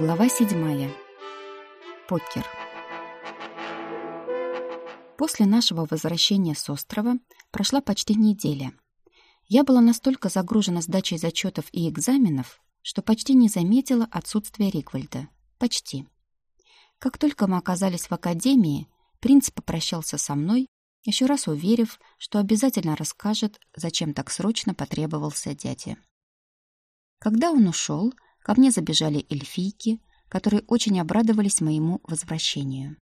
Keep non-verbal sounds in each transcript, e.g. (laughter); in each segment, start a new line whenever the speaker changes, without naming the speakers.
Глава седьмая. Покер. После нашего возвращения с острова прошла почти неделя. Я была настолько загружена сдачей зачетов и экзаменов, что почти не заметила отсутствия Риквальда. Почти. Как только мы оказались в академии, принц попрощался со мной, еще раз уверив, что обязательно расскажет, зачем так срочно потребовался дядя. Когда он ушел, Ко мне забежали эльфийки, которые очень обрадовались моему возвращению.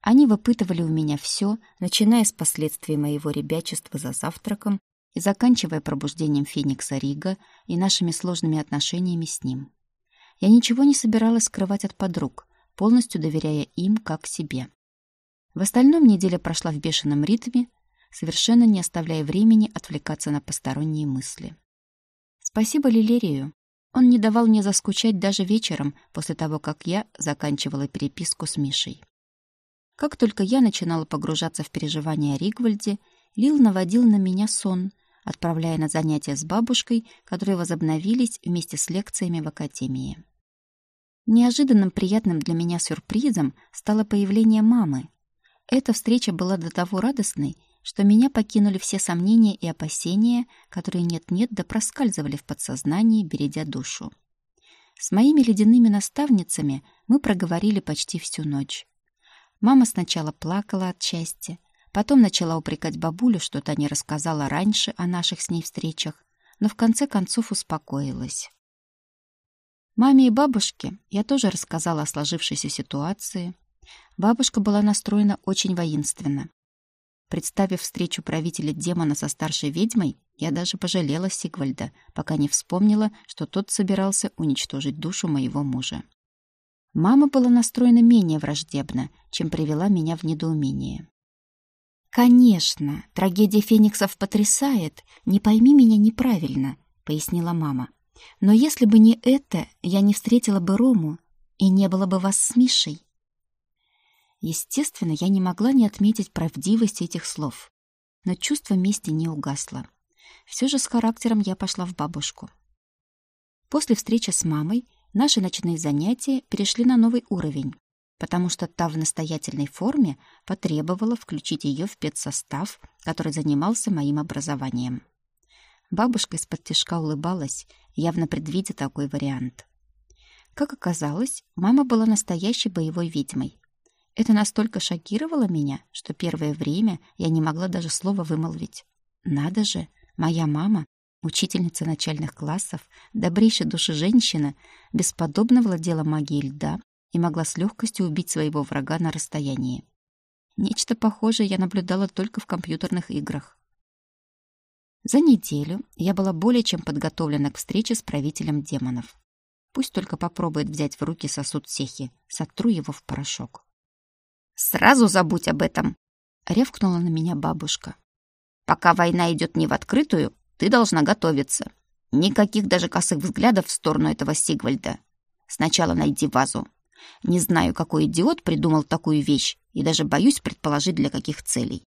Они выпытывали у меня все, начиная с последствий моего ребячества за завтраком и заканчивая пробуждением Феникса Рига и нашими сложными отношениями с ним. Я ничего не собиралась скрывать от подруг, полностью доверяя им как себе. В остальном неделя прошла в бешеном ритме, совершенно не оставляя времени отвлекаться на посторонние мысли. Спасибо Лилерию, он не давал мне заскучать даже вечером, после того, как я заканчивала переписку с Мишей. Как только я начинала погружаться в переживания о Ригвальде, Лил наводил на меня сон, отправляя на занятия с бабушкой, которые возобновились вместе с лекциями в академии. Неожиданным приятным для меня сюрпризом стало появление мамы. Эта встреча была до того радостной, что меня покинули все сомнения и опасения, которые нет-нет да проскальзывали в подсознании, бередя душу. С моими ледяными наставницами мы проговорили почти всю ночь. Мама сначала плакала от счастья, потом начала упрекать бабулю, что та не рассказала раньше о наших с ней встречах, но в конце концов успокоилась. Маме и бабушке я тоже рассказала о сложившейся ситуации. Бабушка была настроена очень воинственно. Представив встречу правителя демона со старшей ведьмой, я даже пожалела Сигвальда, пока не вспомнила, что тот собирался уничтожить душу моего мужа. Мама была настроена менее враждебно, чем привела меня в недоумение. «Конечно, трагедия фениксов потрясает, не пойми меня неправильно», — пояснила мама. «Но если бы не это, я не встретила бы Рому, и не было бы вас с Мишей. Естественно, я не могла не отметить правдивость этих слов. Но чувство мести не угасло. Все же с характером я пошла в бабушку. После встречи с мамой наши ночные занятия перешли на новый уровень, потому что та в настоятельной форме потребовала включить ее в педсостав, который занимался моим образованием. Бабушка из-под тяжка улыбалась, явно предвидя такой вариант. Как оказалось, мама была настоящей боевой ведьмой, это настолько шокировало меня, что первое время я не могла даже слова вымолвить. Надо же, моя мама, учительница начальных классов, добрейшая души женщина, бесподобно владела магией льда и могла с легкостью убить своего врага на расстоянии. Нечто похожее я наблюдала только в компьютерных играх. За неделю я была более чем подготовлена к встрече с правителем демонов. Пусть только попробует взять в руки сосуд сехи, сотру его в порошок. Сразу забудь об этом, рявкнула на меня бабушка. Пока война идет не в открытую, ты должна готовиться. Никаких даже косых взглядов в сторону этого Сигвальда. Сначала найди вазу. Не знаю, какой идиот придумал такую вещь, и даже боюсь предположить, для каких целей.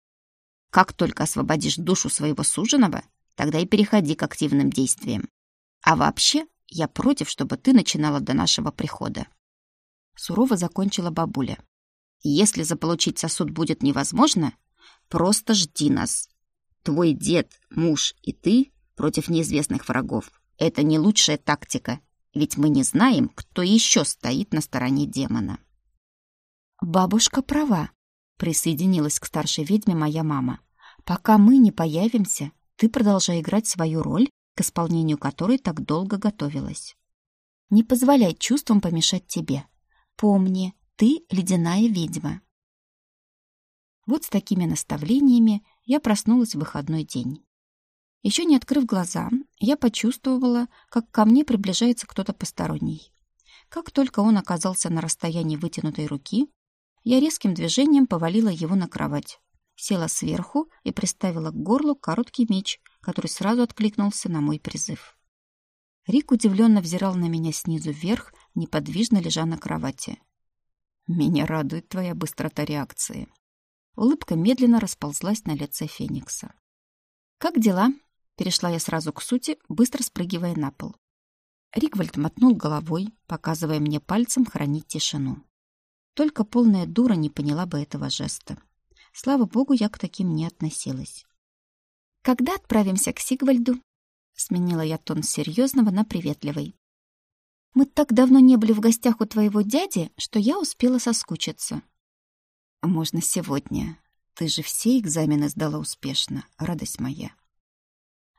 Как только освободишь душу своего суженого, тогда и переходи к активным действиям. А вообще, я против, чтобы ты начинала до нашего прихода. Сурово закончила бабуля. Если заполучить сосуд будет невозможно, просто жди нас. Твой дед, муж и ты против неизвестных врагов. Это не лучшая тактика, ведь мы не знаем, кто еще стоит на стороне демона. Бабушка права, присоединилась к старшей ведьме моя мама. Пока мы не появимся, ты продолжай играть свою роль, к исполнению которой так долго готовилась. Не позволяй чувствам помешать тебе. Помни, ты ледяная ведьма. Вот с такими наставлениями я проснулась в выходной день. Еще не открыв глаза, я почувствовала, как ко мне приближается кто-то посторонний. Как только он оказался на расстоянии вытянутой руки, я резким движением повалила его на кровать, села сверху и приставила к горлу короткий меч, который сразу откликнулся на мой призыв. Рик удивленно взирал на меня снизу вверх, неподвижно лежа на кровати. Меня радует твоя быстрота реакции. Улыбка медленно расползлась на лице Феникса. Как дела? Перешла я сразу к сути, быстро спрыгивая на пол. Ригвальд мотнул головой, показывая мне пальцем хранить тишину. Только полная дура не поняла бы этого жеста. Слава богу, я к таким не относилась. «Когда отправимся к Сигвальду?» Сменила я тон серьезного на приветливый. «Мы так давно не были в гостях у твоего дяди, что я успела соскучиться». «Можно сегодня. Ты же все экзамены сдала успешно, радость моя».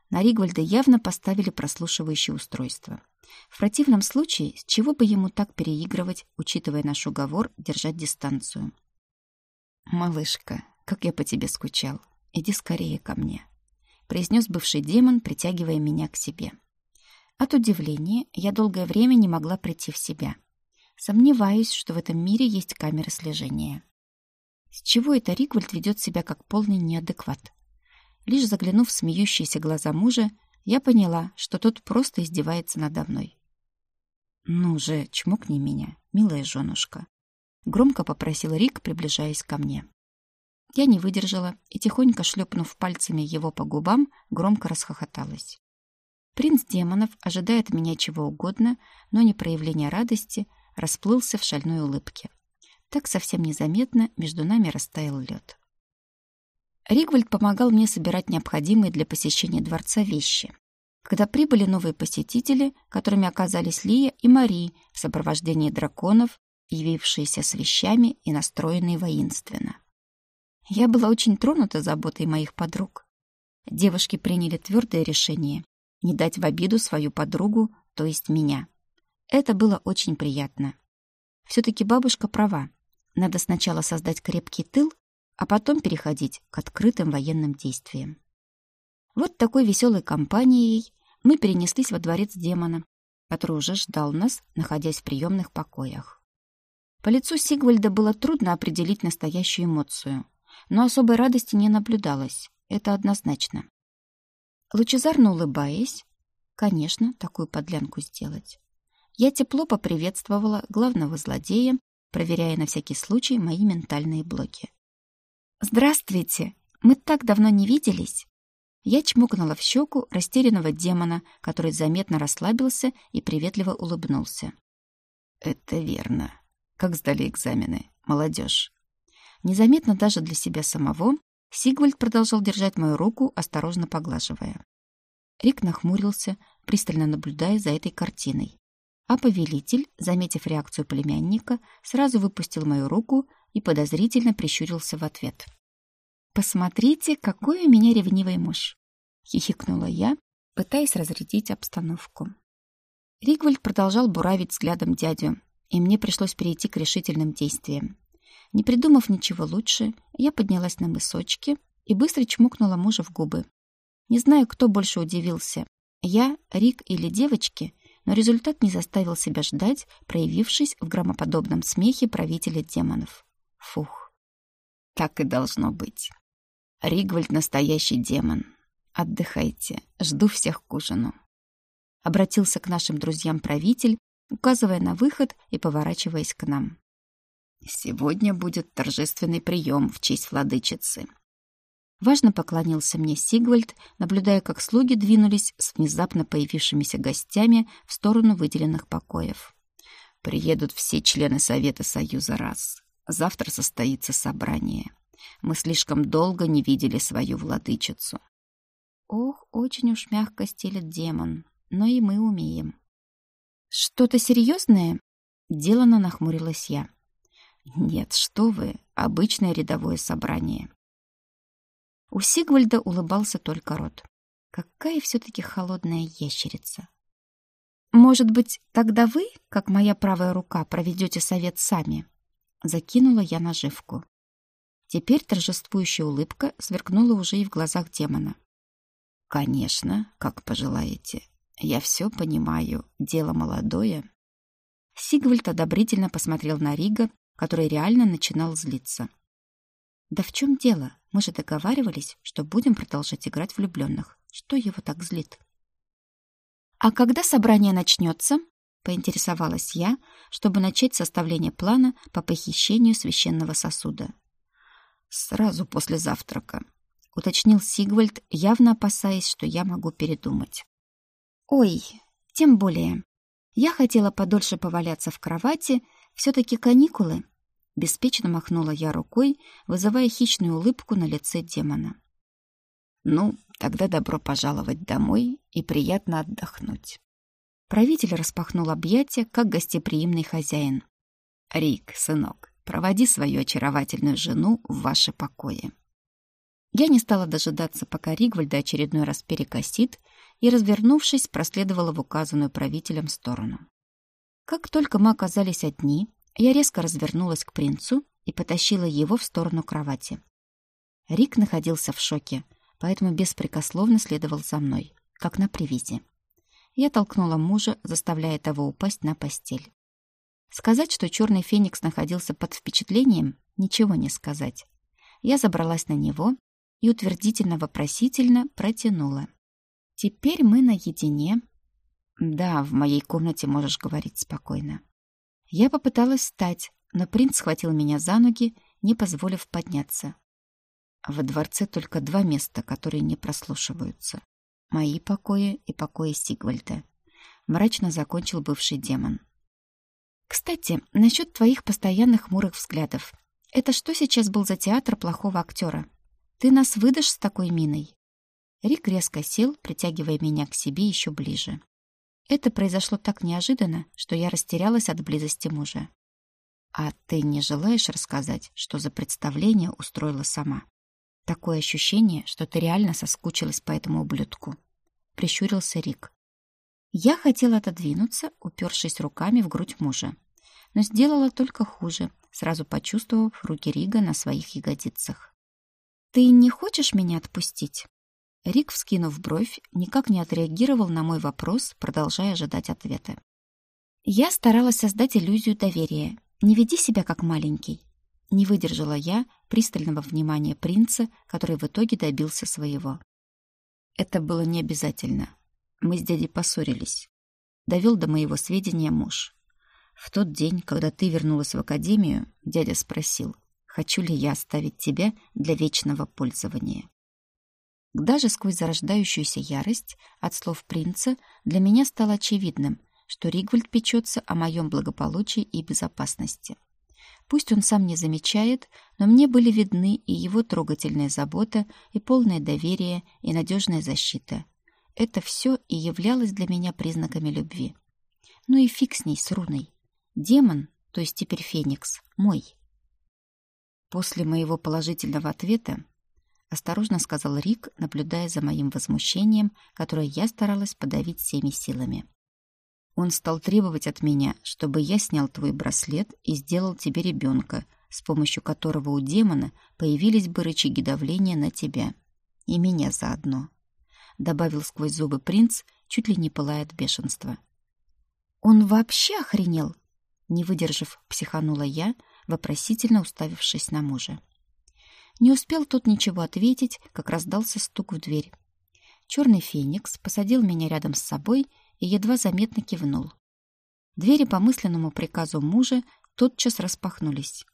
На Ригвальда явно поставили прослушивающее устройство. В противном случае, с чего бы ему так переигрывать, учитывая наш уговор держать дистанцию? «Малышка, как я по тебе скучал. Иди скорее ко мне», — произнес бывший демон, притягивая меня к себе. От удивления я долгое время не могла прийти в себя. Сомневаюсь, что в этом мире есть камеры слежения. С чего это Ригвальд ведет себя как полный неадекват? Лишь заглянув в смеющиеся глаза мужа, я поняла, что тот просто издевается надо мной. «Ну же, чмокни меня, милая женушка», — громко попросил Рик, приближаясь ко мне. Я не выдержала и, тихонько шлепнув пальцами его по губам, громко расхохоталась. Принц демонов, ожидая от меня чего угодно, но не проявления радости, расплылся в шальной улыбке. Так совсем незаметно между нами растаял лед. Ригвальд помогал мне собирать необходимые для посещения дворца вещи. Когда прибыли новые посетители, которыми оказались Лия и Мари в сопровождении драконов, явившиеся с вещами и настроенные воинственно. Я была очень тронута заботой моих подруг. Девушки приняли твердое решение не дать в обиду свою подругу, то есть меня. Это было очень приятно. Все-таки бабушка права. Надо сначала создать крепкий тыл, а потом переходить к открытым военным действиям. Вот такой веселой компанией мы перенеслись во дворец демона, который уже ждал нас, находясь в приемных покоях. По лицу Сигвальда было трудно определить настоящую эмоцию, но особой радости не наблюдалось, это однозначно. Лучезарно улыбаясь, конечно, такую подлянку сделать, я тепло поприветствовала главного злодея, проверяя на всякий случай мои ментальные блоки. «Здравствуйте! Мы так давно не виделись!» Я чмокнула в щеку растерянного демона, который заметно расслабился и приветливо улыбнулся. «Это верно. Как сдали экзамены, молодежь?» Незаметно даже для себя самого Сигвальд продолжал держать мою руку, осторожно поглаживая. Рик нахмурился, пристально наблюдая за этой картиной. А повелитель, заметив реакцию племянника, сразу выпустил мою руку и подозрительно прищурился в ответ. «Посмотрите, какой у меня ревнивый муж!» — хихикнула я, пытаясь разрядить обстановку. Ригвальд продолжал буравить взглядом дядю, и мне пришлось перейти к решительным действиям. Не придумав ничего лучше, я поднялась на мысочки и быстро чмокнула мужа в губы. Не знаю, кто больше удивился, я, Рик или девочки, но результат не заставил себя ждать, проявившись в громоподобном смехе правителя демонов. Фух. Так и должно быть. Ригвальд — настоящий демон. Отдыхайте. Жду всех к ужину. Обратился к нашим друзьям правитель, указывая на выход и поворачиваясь к нам. Сегодня будет торжественный прием в честь владычицы. Важно поклонился мне Сигвальд, наблюдая, как слуги двинулись с внезапно появившимися гостями в сторону выделенных покоев. Приедут все члены Совета Союза раз. Завтра состоится собрание. Мы слишком долго не видели свою владычицу. Ох, очень уж мягко стелет демон, но и мы умеем. Что-то серьезное? Делано нахмурилась я. Нет, что вы, обычное рядовое собрание. У Сигвальда улыбался только рот. Какая все-таки холодная ящерица. Может быть, тогда вы, как моя правая рука, проведете совет сами? Закинула я наживку. Теперь торжествующая улыбка сверкнула уже и в глазах демона. «Конечно, как пожелаете. Я все понимаю. Дело молодое». Сигвальд одобрительно посмотрел на Рига, который реально начинал злиться. «Да в чем дело? Мы же договаривались, что будем продолжать играть влюбленных. Что его так злит?» «А когда собрание начнется?» поинтересовалась я, чтобы начать составление плана по похищению священного сосуда. «Сразу после завтрака», — уточнил Сигвальд, явно опасаясь, что я могу передумать. «Ой, тем более. Я хотела подольше поваляться в кровати, все-таки каникулы. Беспечно махнула я рукой, вызывая хищную улыбку на лице демона.
Ну, тогда добро пожаловать домой и приятно отдохнуть.
Правитель распахнул объятия, как гостеприимный хозяин.
Рик, сынок, проводи свою очаровательную жену в ваши покои.
Я не стала дожидаться, пока Ригвальда очередной раз перекосит, и, развернувшись, проследовала в указанную правителем сторону. Как только мы оказались одни, я резко развернулась к принцу и потащила его в сторону кровати. Рик находился в шоке, поэтому беспрекословно следовал за мной, как на привязи. Я толкнула мужа, заставляя того упасть на постель. Сказать, что черный феникс находился под впечатлением, ничего не сказать. Я забралась на него и утвердительно-вопросительно протянула. «Теперь мы наедине». «Да, в моей комнате можешь говорить спокойно». Я попыталась встать, но принц схватил меня за ноги, не позволив подняться. Во дворце только два места, которые не прослушиваются. Мои покои и покои Сигвальда. Мрачно закончил бывший демон. Кстати, насчет твоих постоянных хмурых взглядов. Это что сейчас был за театр плохого актера? Ты нас выдашь с такой миной? Рик резко сел, притягивая меня к себе еще ближе. Это произошло так неожиданно, что я растерялась от близости мужа. А ты не желаешь рассказать, что за представление устроила сама? Такое ощущение, что ты реально соскучилась по этому ублюдку. Прищурился Рик. Я хотела отодвинуться, упершись руками в грудь мужа, но сделала только хуже, сразу почувствовав руки Рига на своих ягодицах. «Ты не хочешь меня отпустить?» Рик, вскинув бровь, никак не отреагировал на мой вопрос, продолжая ожидать ответа. Я старалась создать иллюзию доверия. Не веди себя как маленький. Не выдержала я пристального внимания принца, который в итоге добился своего. Это было не обязательно. Мы с дядей поссорились. Довел до моего сведения муж. В тот день, когда ты вернулась в академию, дядя спросил, хочу ли я оставить тебя для вечного пользования. Даже сквозь зарождающуюся ярость от слов принца для меня стало очевидным, что Ригвальд печется о моем благополучии и безопасности. Пусть он сам не замечает, но мне были видны и его трогательная забота, и полное доверие, и надежная защита. Это все и являлось для меня признаками любви. Ну и фиг с ней, с руной. Демон, то есть теперь Феникс, мой. После моего положительного ответа осторожно сказал Рик, наблюдая за моим возмущением, которое я старалась подавить всеми силами. Он стал требовать от меня, чтобы я снял твой браслет и сделал тебе ребенка, с помощью которого у демона появились бы рычаги давления на тебя. И меня заодно. Добавил сквозь зубы принц, чуть ли не пылая от бешенства. «Он вообще охренел?» Не выдержав, психанула я, вопросительно уставившись на мужа. Не успел тот ничего ответить, как раздался стук в дверь. Черный феникс посадил меня рядом с собой и едва заметно кивнул. Двери по мысленному приказу мужа тотчас распахнулись.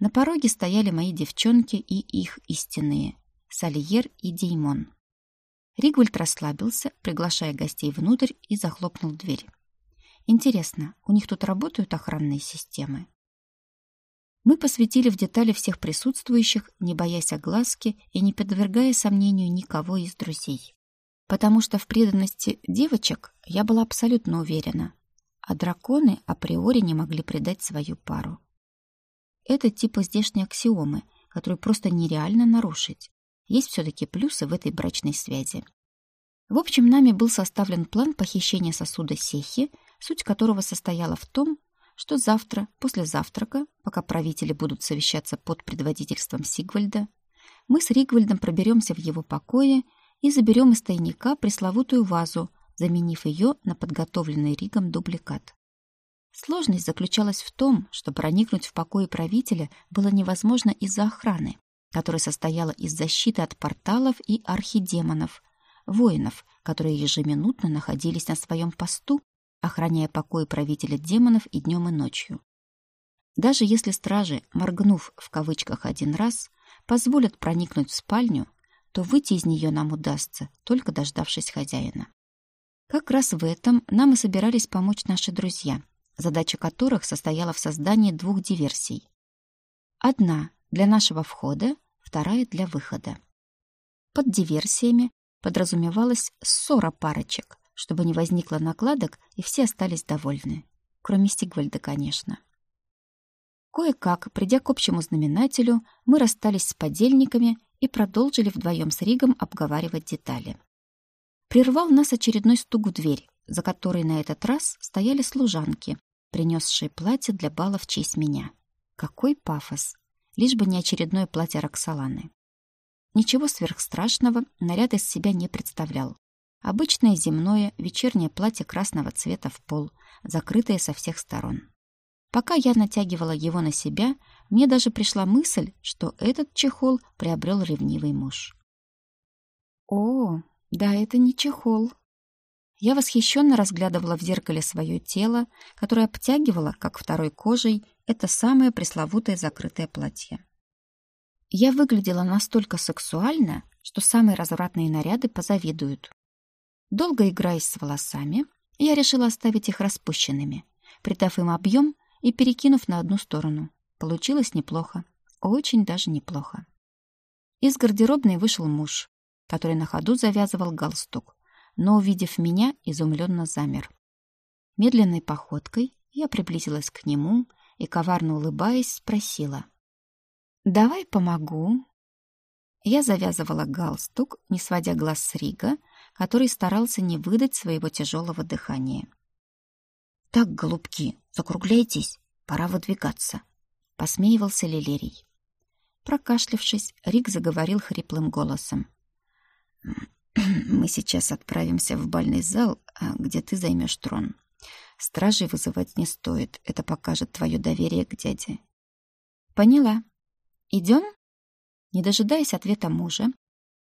На пороге стояли мои девчонки и их истинные — Сальер и Деймон. Ригвальд расслабился, приглашая гостей внутрь, и захлопнул дверь. Интересно, у них тут работают охранные системы? Мы посвятили в детали всех присутствующих, не боясь огласки и не подвергая сомнению никого из друзей потому что в преданности девочек я была абсолютно уверена, а драконы априори не могли предать свою пару. Это типа здешней аксиомы, которую просто нереально нарушить. Есть все-таки плюсы в этой брачной связи. В общем, нами был составлен план похищения сосуда Сехи, суть которого состояла в том, что завтра, после завтрака, пока правители будут совещаться под предводительством Сигвальда, мы с Ригвальдом проберемся в его покое и заберем из тайника пресловутую вазу, заменив ее на подготовленный Ригом дубликат. Сложность заключалась в том, что проникнуть в покои правителя было невозможно из-за охраны, которая состояла из защиты от порталов и архидемонов, воинов, которые ежеминутно находились на своем посту, охраняя покои правителя демонов и днем, и ночью. Даже если стражи, моргнув в кавычках один раз, позволят проникнуть в спальню, то выйти из нее нам удастся, только дождавшись хозяина. Как раз в этом нам и собирались помочь наши друзья, задача которых состояла в создании двух диверсий. Одна для нашего входа, вторая для выхода. Под диверсиями подразумевалась ссора парочек, чтобы не возникло накладок и все остались довольны. Кроме Стигвальда, конечно. Кое-как, придя к общему знаменателю, мы расстались с подельниками и продолжили вдвоем с Ригом обговаривать детали. Прервал нас очередной стук в дверь, за которой на этот раз стояли служанки, принесшие платье для бала в честь меня. Какой пафос! Лишь бы не очередное платье Роксоланы. Ничего сверхстрашного наряд из себя не представлял. Обычное земное вечернее платье красного цвета в пол, закрытое со всех сторон. Пока я натягивала его на себя, мне даже пришла мысль, что этот чехол приобрел ревнивый муж. О, да это не чехол. Я восхищенно разглядывала в зеркале свое тело, которое обтягивало, как второй кожей, это самое пресловутое закрытое платье. Я выглядела настолько сексуально, что самые развратные наряды позавидуют. Долго играясь с волосами, я решила оставить их распущенными, придав им объем и перекинув на одну сторону. Получилось неплохо, очень даже неплохо. Из гардеробной вышел муж, который на ходу завязывал галстук, но, увидев меня, изумленно замер. Медленной походкой я приблизилась к нему и, коварно улыбаясь, спросила. «Давай помогу». Я завязывала галстук, не сводя глаз с Рига, который старался не выдать своего тяжелого дыхания. «Так, голубки, закругляйтесь, пора выдвигаться», — посмеивался Лилерий. Прокашлявшись, Рик заговорил хриплым голосом. «Мы сейчас отправимся в бальный зал, а, где ты займешь трон. Стражей вызывать не стоит, это покажет твое доверие к дяде». «Поняла. Идем?» Не дожидаясь ответа мужа,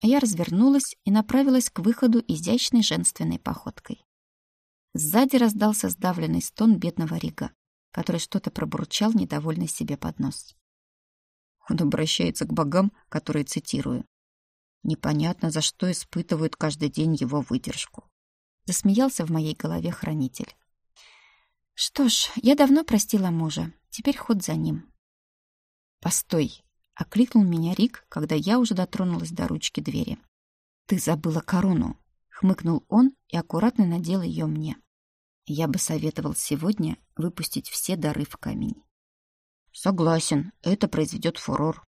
я развернулась и направилась к выходу изящной женственной походкой. Сзади раздался сдавленный стон бедного Рига, который что-то пробурчал, недовольный себе под нос. Он обращается к богам, которые цитирую. Непонятно, за что испытывают каждый день его выдержку. Засмеялся в моей голове хранитель. Что ж, я давно простила мужа, теперь ход за ним. Постой, окликнул меня Рик, когда я уже дотронулась до ручки двери. Ты забыла корону, хмыкнул он и аккуратно надел ее мне. Я бы советовал сегодня выпустить все дары в камень. Согласен, это произведет фурор.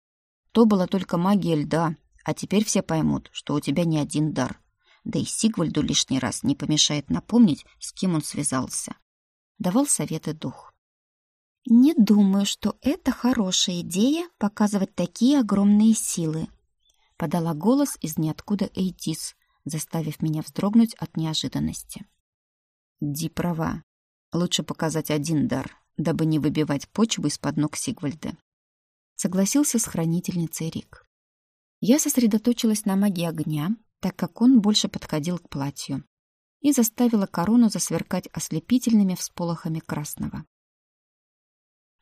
То была только магия льда, а теперь все поймут, что у тебя не один дар. Да и Сигвальду лишний раз не помешает напомнить, с кем он связался. Давал советы дух. «Не думаю, что это хорошая идея показывать такие огромные силы», подала голос из ниоткуда Эйтис, заставив меня вздрогнуть от неожиданности. Ди права. Лучше показать один дар, дабы не выбивать почву из-под ног Сигвальда. Согласился с хранительницей Рик. Я сосредоточилась на магии огня, так как он больше подходил к платью, и заставила корону засверкать ослепительными всполохами красного.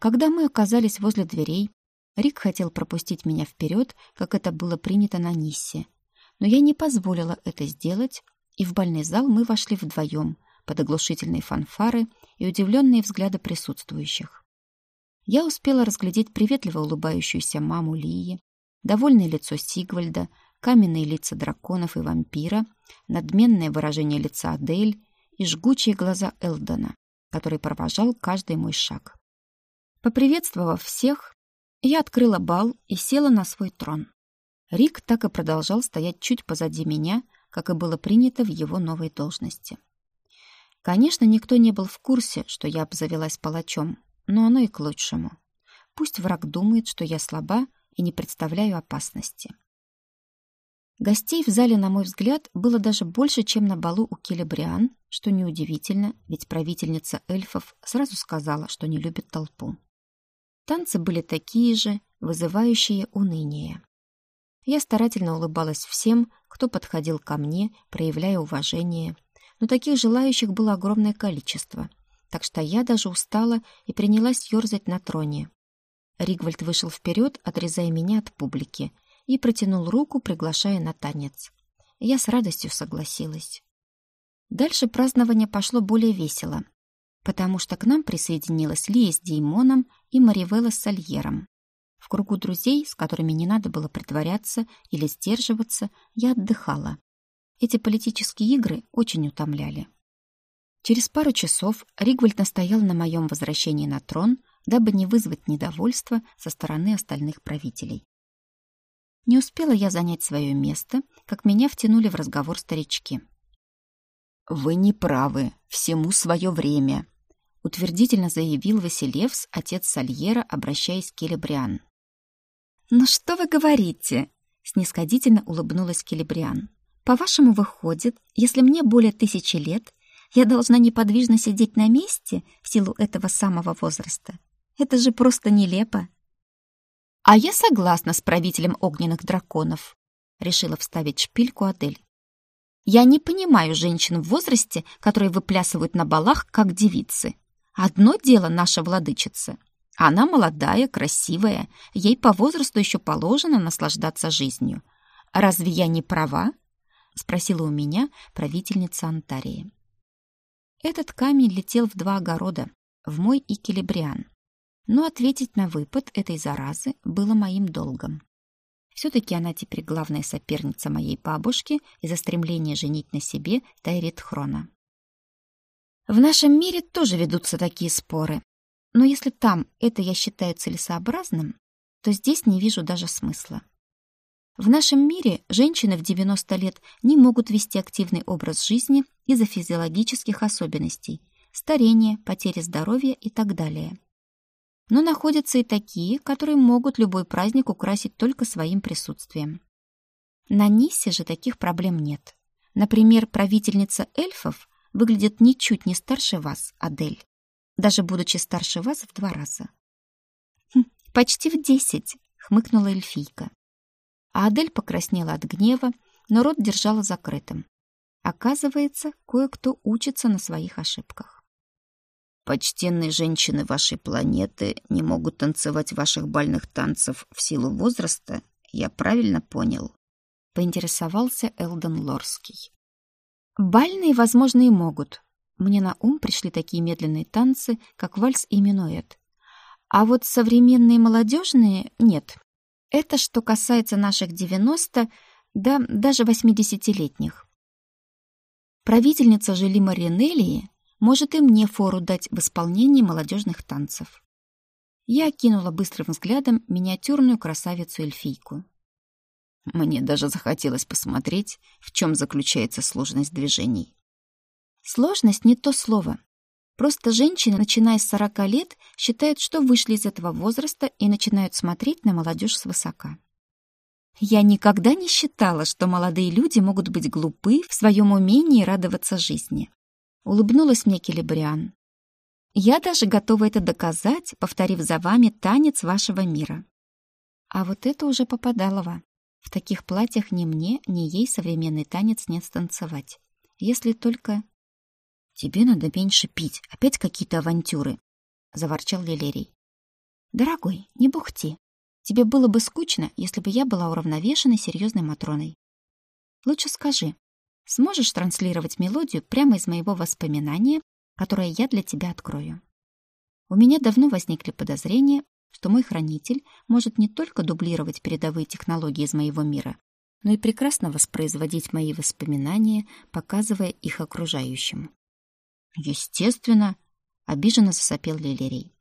Когда мы оказались возле дверей, Рик хотел пропустить меня вперед, как это было принято на Ниссе, но я не позволила это сделать, и в бальный зал мы вошли вдвоем, под оглушительные фанфары и удивленные взгляды присутствующих. Я успела разглядеть приветливо улыбающуюся маму Лии, довольное лицо Сигвальда, каменные лица драконов и вампира, надменное выражение лица Адель и жгучие глаза Элдона, который провожал каждый мой шаг. Поприветствовав всех, я открыла бал и села на свой трон. Рик так и продолжал стоять чуть позади меня, как и было принято в его новой должности. Конечно, никто не был в курсе, что я обзавелась палачом, но оно и к лучшему. Пусть враг думает, что я слаба и не представляю опасности. Гостей в зале, на мой взгляд, было даже больше, чем на балу у Келебриан, что неудивительно, ведь правительница эльфов сразу сказала, что не любит толпу. Танцы были такие же, вызывающие уныние. Я старательно улыбалась всем, кто подходил ко мне, проявляя уважение, но таких желающих было огромное количество, так что я даже устала и принялась ерзать на троне. Ригвальд вышел вперед, отрезая меня от публики, и протянул руку, приглашая на танец. Я с радостью согласилась. Дальше празднование пошло более весело, потому что к нам присоединилась Лия с Деймоном и Маривелла с Сальером. В кругу друзей, с которыми не надо было притворяться или сдерживаться, я отдыхала. Эти политические игры очень утомляли. Через пару часов Ригвальд настоял на моем возвращении на трон, дабы не вызвать недовольства со стороны остальных правителей. Не успела я занять свое место, как меня втянули в разговор старички.
«Вы не правы, всему свое время», — утвердительно заявил Василевс, отец Сальера, обращаясь к Келебриан.
«Ну что вы говорите?» — снисходительно улыбнулась Келебриан. «По-вашему, выходит, если мне более тысячи лет, я должна неподвижно сидеть на месте в силу этого самого возраста? Это же просто нелепо!» «А я согласна с правителем огненных драконов», — решила вставить шпильку Адель. «Я не понимаю женщин в возрасте, которые выплясывают на балах, как девицы. Одно дело наша владычица. Она молодая, красивая, ей по возрасту еще положено наслаждаться жизнью. Разве я не права?» — спросила у меня правительница Антарии. Этот камень летел в два огорода, в мой и Келебриан но ответить на выпад этой заразы было моим долгом. Все-таки она теперь главная соперница моей бабушки из-за стремления женить на себе Тайрит Хрона. В нашем мире тоже ведутся такие споры, но если там это я считаю целесообразным, то здесь не вижу даже смысла. В нашем мире женщины в 90 лет не могут вести активный образ жизни из-за физиологических особенностей, старения, потери здоровья и так далее. Но находятся и такие, которые могут любой праздник украсить только своим присутствием. На Нисе же таких проблем нет. Например, правительница эльфов выглядит ничуть не старше вас, Адель, даже будучи старше вас в два раза. «Хм, «Почти в десять», — хмыкнула эльфийка. А Адель покраснела от гнева, но рот держала закрытым. Оказывается, кое-кто учится на своих ошибках.
Почтенные женщины вашей планеты не могут танцевать ваших бальных танцев в силу возраста, я правильно понял? Поинтересовался Элден Лорский.
Бальные, возможно, и могут. Мне на ум пришли такие медленные танцы, как вальс и минуэт. А вот современные молодежные — нет. Это что касается наших 90, да даже 80-летних. Правительница же Лима Ринелии может и мне фору дать в исполнении молодежных танцев. Я окинула быстрым взглядом миниатюрную красавицу-эльфийку.
Мне даже захотелось посмотреть, в чем заключается сложность движений.
Сложность не то слово. Просто женщины, начиная с 40 лет, считают, что вышли из этого возраста и начинают смотреть на молодежь свысока. Я никогда не считала, что молодые люди могут быть глупы в своем умении радоваться жизни. Улыбнулась мне Келебриан. Я даже готова это доказать, повторив за вами танец вашего мира. А вот это уже попадалово. В таких платьях ни мне, ни ей современный танец не станцевать. Если только... «Тебе надо меньше пить, опять какие-то авантюры», — заворчал Лилерий. «Дорогой, не бухти. Тебе было бы скучно, если бы я была уравновешенной серьезной Матроной. Лучше скажи, Сможешь транслировать мелодию прямо из моего воспоминания, которое я для тебя открою. У меня давно возникли подозрения, что мой хранитель может не только дублировать передовые технологии из моего мира, но и прекрасно воспроизводить мои воспоминания, показывая их окружающим. Естественно, обиженно засопел Лилерий.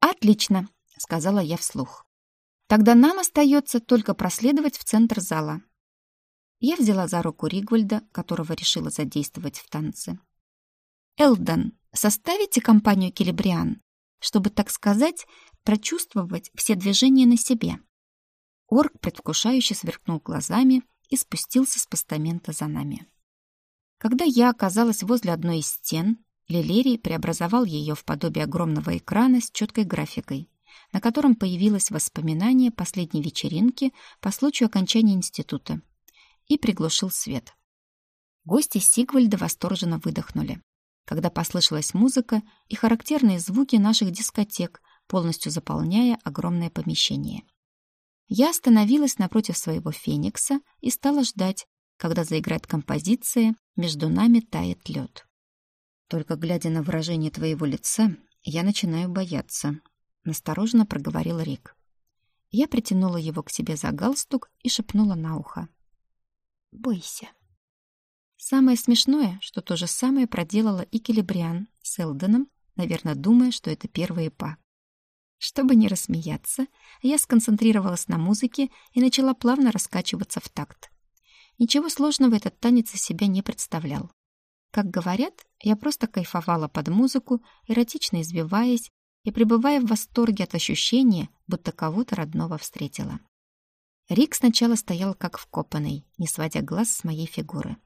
Отлично, сказала я вслух. Тогда нам остается только проследовать в центр зала. Я взяла за руку Ригвальда, которого решила задействовать в танце. «Элден, составите компанию Келебриан, чтобы, так сказать, прочувствовать все движения на себе». Орк предвкушающе сверкнул глазами и спустился с постамента за нами. Когда я оказалась возле одной из стен, Лилерий преобразовал ее в подобие огромного экрана с четкой графикой, на котором появилось воспоминание последней вечеринки по случаю окончания института и приглушил свет. Гости Сигвальда восторженно выдохнули, когда послышалась музыка и характерные звуки наших дискотек, полностью заполняя огромное помещение. Я остановилась напротив своего феникса и стала ждать, когда заиграет композиция, между нами тает лед. Только глядя на выражение твоего лица, я начинаю бояться, настороженно проговорил Рик. Я притянула его к себе за галстук и шепнула на ухо: "Бойся". Самое смешное, что то же самое проделала и Келебриан с Элденом, наверное, думая, что это первые па. Чтобы не рассмеяться, я сконцентрировалась на музыке и начала плавно раскачиваться в такт. Ничего сложного этот танец из себя не представлял. Как говорят, я просто кайфовала под музыку, эротично извиваясь и пребывая в восторге от ощущения, будто кого-то родного встретила. Рик сначала стоял как вкопанный, не сводя глаз с моей фигуры.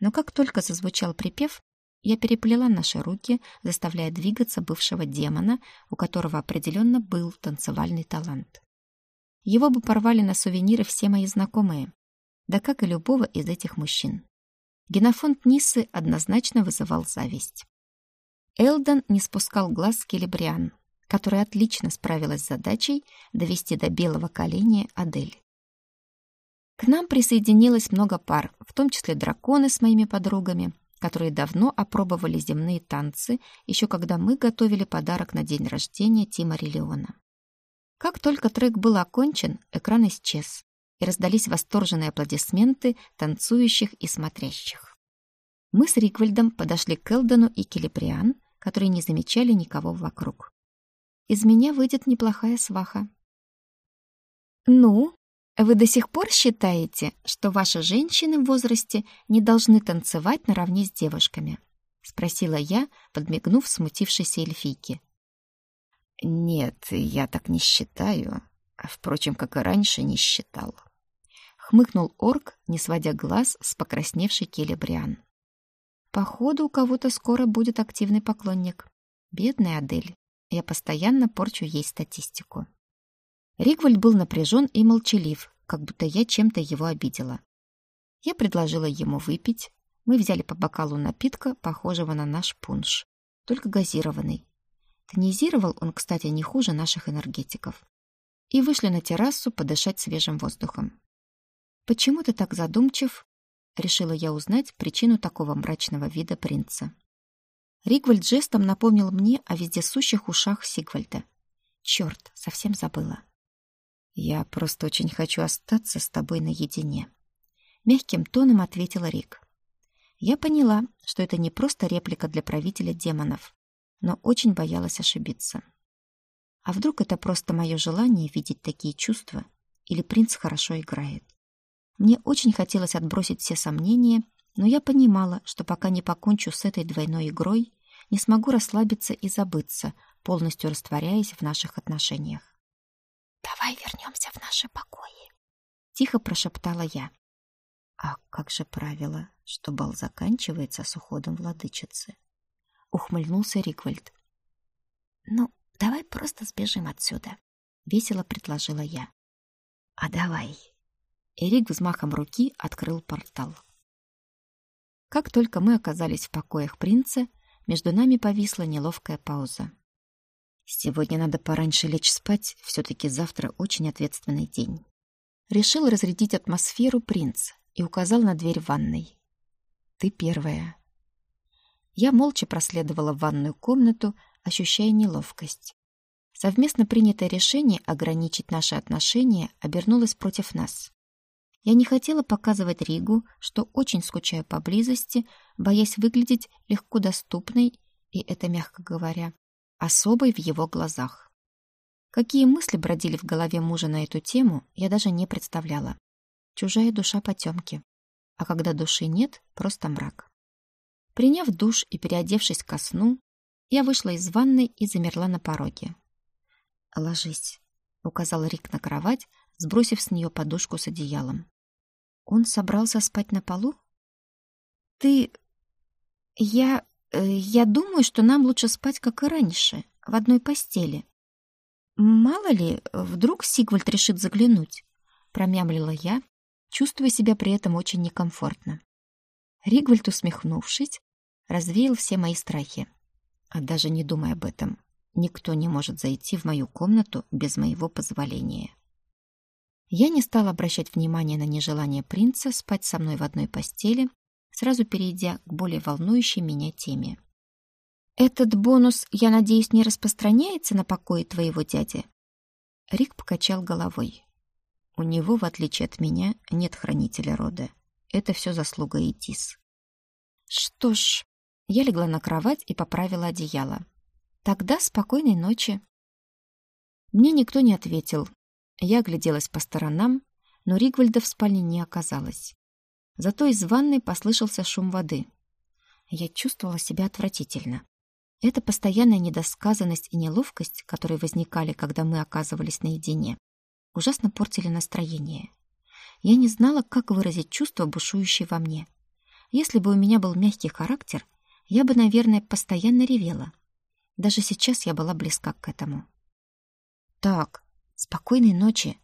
Но как только зазвучал припев, я переплела наши руки, заставляя двигаться бывшего демона, у которого определенно был танцевальный талант. Его бы порвали на сувениры все мои знакомые, да как и любого из этих мужчин. Генофонд Ниссы однозначно вызывал зависть. Элдон не спускал глаз с Келебриан, которая отлично справилась с задачей довести до белого коленя Адель. К нам присоединилось много пар, в том числе драконы с моими подругами, которые давно опробовали земные танцы, еще когда мы готовили подарок на день рождения Тима Релиона. Как только трек был окончен, экран исчез, и раздались восторженные аплодисменты танцующих и смотрящих. Мы с Риквальдом подошли к Элдону и Келебриан, которые не замечали никого вокруг. Из меня выйдет неплохая сваха. «Ну, вы до сих пор считаете, что ваши женщины в возрасте не должны танцевать наравне с девушками?» — спросила я, подмигнув смутившейся эльфийке.
«Нет, я так не считаю», а, впрочем, как и раньше, не считал.
Хмыкнул орк, не сводя глаз с покрасневшей Келебриан. Походу, у кого-то скоро будет активный поклонник. Бедная Адель. Я постоянно порчу ей статистику. Ригвальд был напряжен и молчалив, как будто я чем-то его обидела. Я предложила ему выпить. Мы взяли по бокалу напитка, похожего на наш пунш, только газированный. Тонизировал он, кстати, не хуже наших энергетиков и вышли на террасу подышать свежим воздухом. «Почему ты так задумчив?» — решила я узнать причину такого мрачного вида принца. Ригвальд жестом напомнил мне о вездесущих ушах Сигвальда. Черт, совсем забыла. «Я просто очень хочу остаться с тобой наедине», — мягким тоном ответила Рик. Я поняла, что это не просто реплика для правителя демонов, но очень боялась ошибиться. А вдруг это просто мое желание видеть такие чувства, или принц хорошо играет? Мне очень хотелось отбросить все сомнения, но я понимала, что пока не покончу с этой двойной игрой, не смогу расслабиться и забыться, полностью растворяясь в наших отношениях. «Давай вернемся в наши покои», — тихо прошептала я. «А как же правило, что бал заканчивается с уходом владычицы?» — ухмыльнулся Риквальд. «Ну, Давай просто сбежим отсюда, весело предложила я. А давай. Эрик взмахом руки открыл портал. Как только мы оказались в покоях принца, между нами повисла неловкая пауза. Сегодня надо пораньше лечь спать, все таки завтра очень ответственный день. Решил разрядить атмосферу принц и указал на дверь ванной. Ты первая. Я молча проследовала в ванную комнату, ощущая неловкость. Совместно принятое решение ограничить наши отношения обернулось против нас. Я не хотела показывать Ригу, что очень скучаю по близости, боясь выглядеть легко доступной, и это мягко говоря, особой в его глазах. Какие мысли бродили в голове мужа на эту тему, я даже не представляла. Чужая душа потемки. А когда души нет, просто мрак. Приняв душ и переодевшись ко сну, я вышла из ванной и замерла на пороге. «Ложись», — указал Рик на кровать, сбросив с нее подушку с одеялом. «Он собрался спать на полу?» «Ты... я... Э, я думаю, что нам лучше спать, как и раньше, в одной постели. Мало ли, вдруг Сигвальд решит заглянуть», — промямлила я, чувствуя себя при этом очень некомфортно. Ригвальд, усмехнувшись, развеял все мои страхи. А даже не думай об этом. Никто не может зайти в мою комнату без моего позволения. Я не стала обращать внимания на нежелание принца спать со мной в одной постели, сразу перейдя к более волнующей меня теме. «Этот бонус, я надеюсь, не распространяется на покои твоего дяди?» Рик покачал головой. «У него, в отличие от меня, нет хранителя рода. Это все заслуга Этис». «Что ж...» Я легла на кровать и поправила одеяло. «Тогда спокойной ночи». Мне никто не ответил. Я огляделась по сторонам, но Ригвальда в спальне не оказалось. Зато из ванной послышался шум воды. Я чувствовала себя отвратительно. Эта постоянная недосказанность и неловкость, которые возникали, когда мы оказывались наедине, ужасно портили настроение. Я не знала, как выразить чувства, бушующие во мне. Если бы у меня был мягкий характер, я бы, наверное, постоянно ревела. Даже сейчас я была близка к этому. «Так, спокойной ночи!»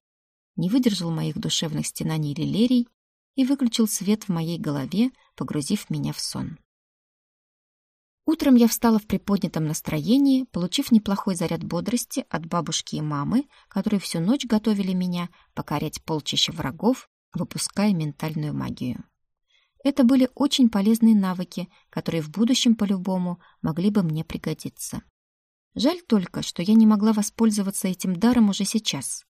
Не выдержал моих душевных стенаний Лилерий и выключил свет в моей голове, погрузив меня в сон. Утром я встала в приподнятом настроении, получив неплохой заряд бодрости от бабушки и мамы, которые всю ночь готовили меня покорять полчища врагов, выпуская ментальную магию. Это были очень полезные навыки, которые в будущем по-любому могли бы мне пригодиться. Жаль только, что я не могла воспользоваться этим даром уже сейчас.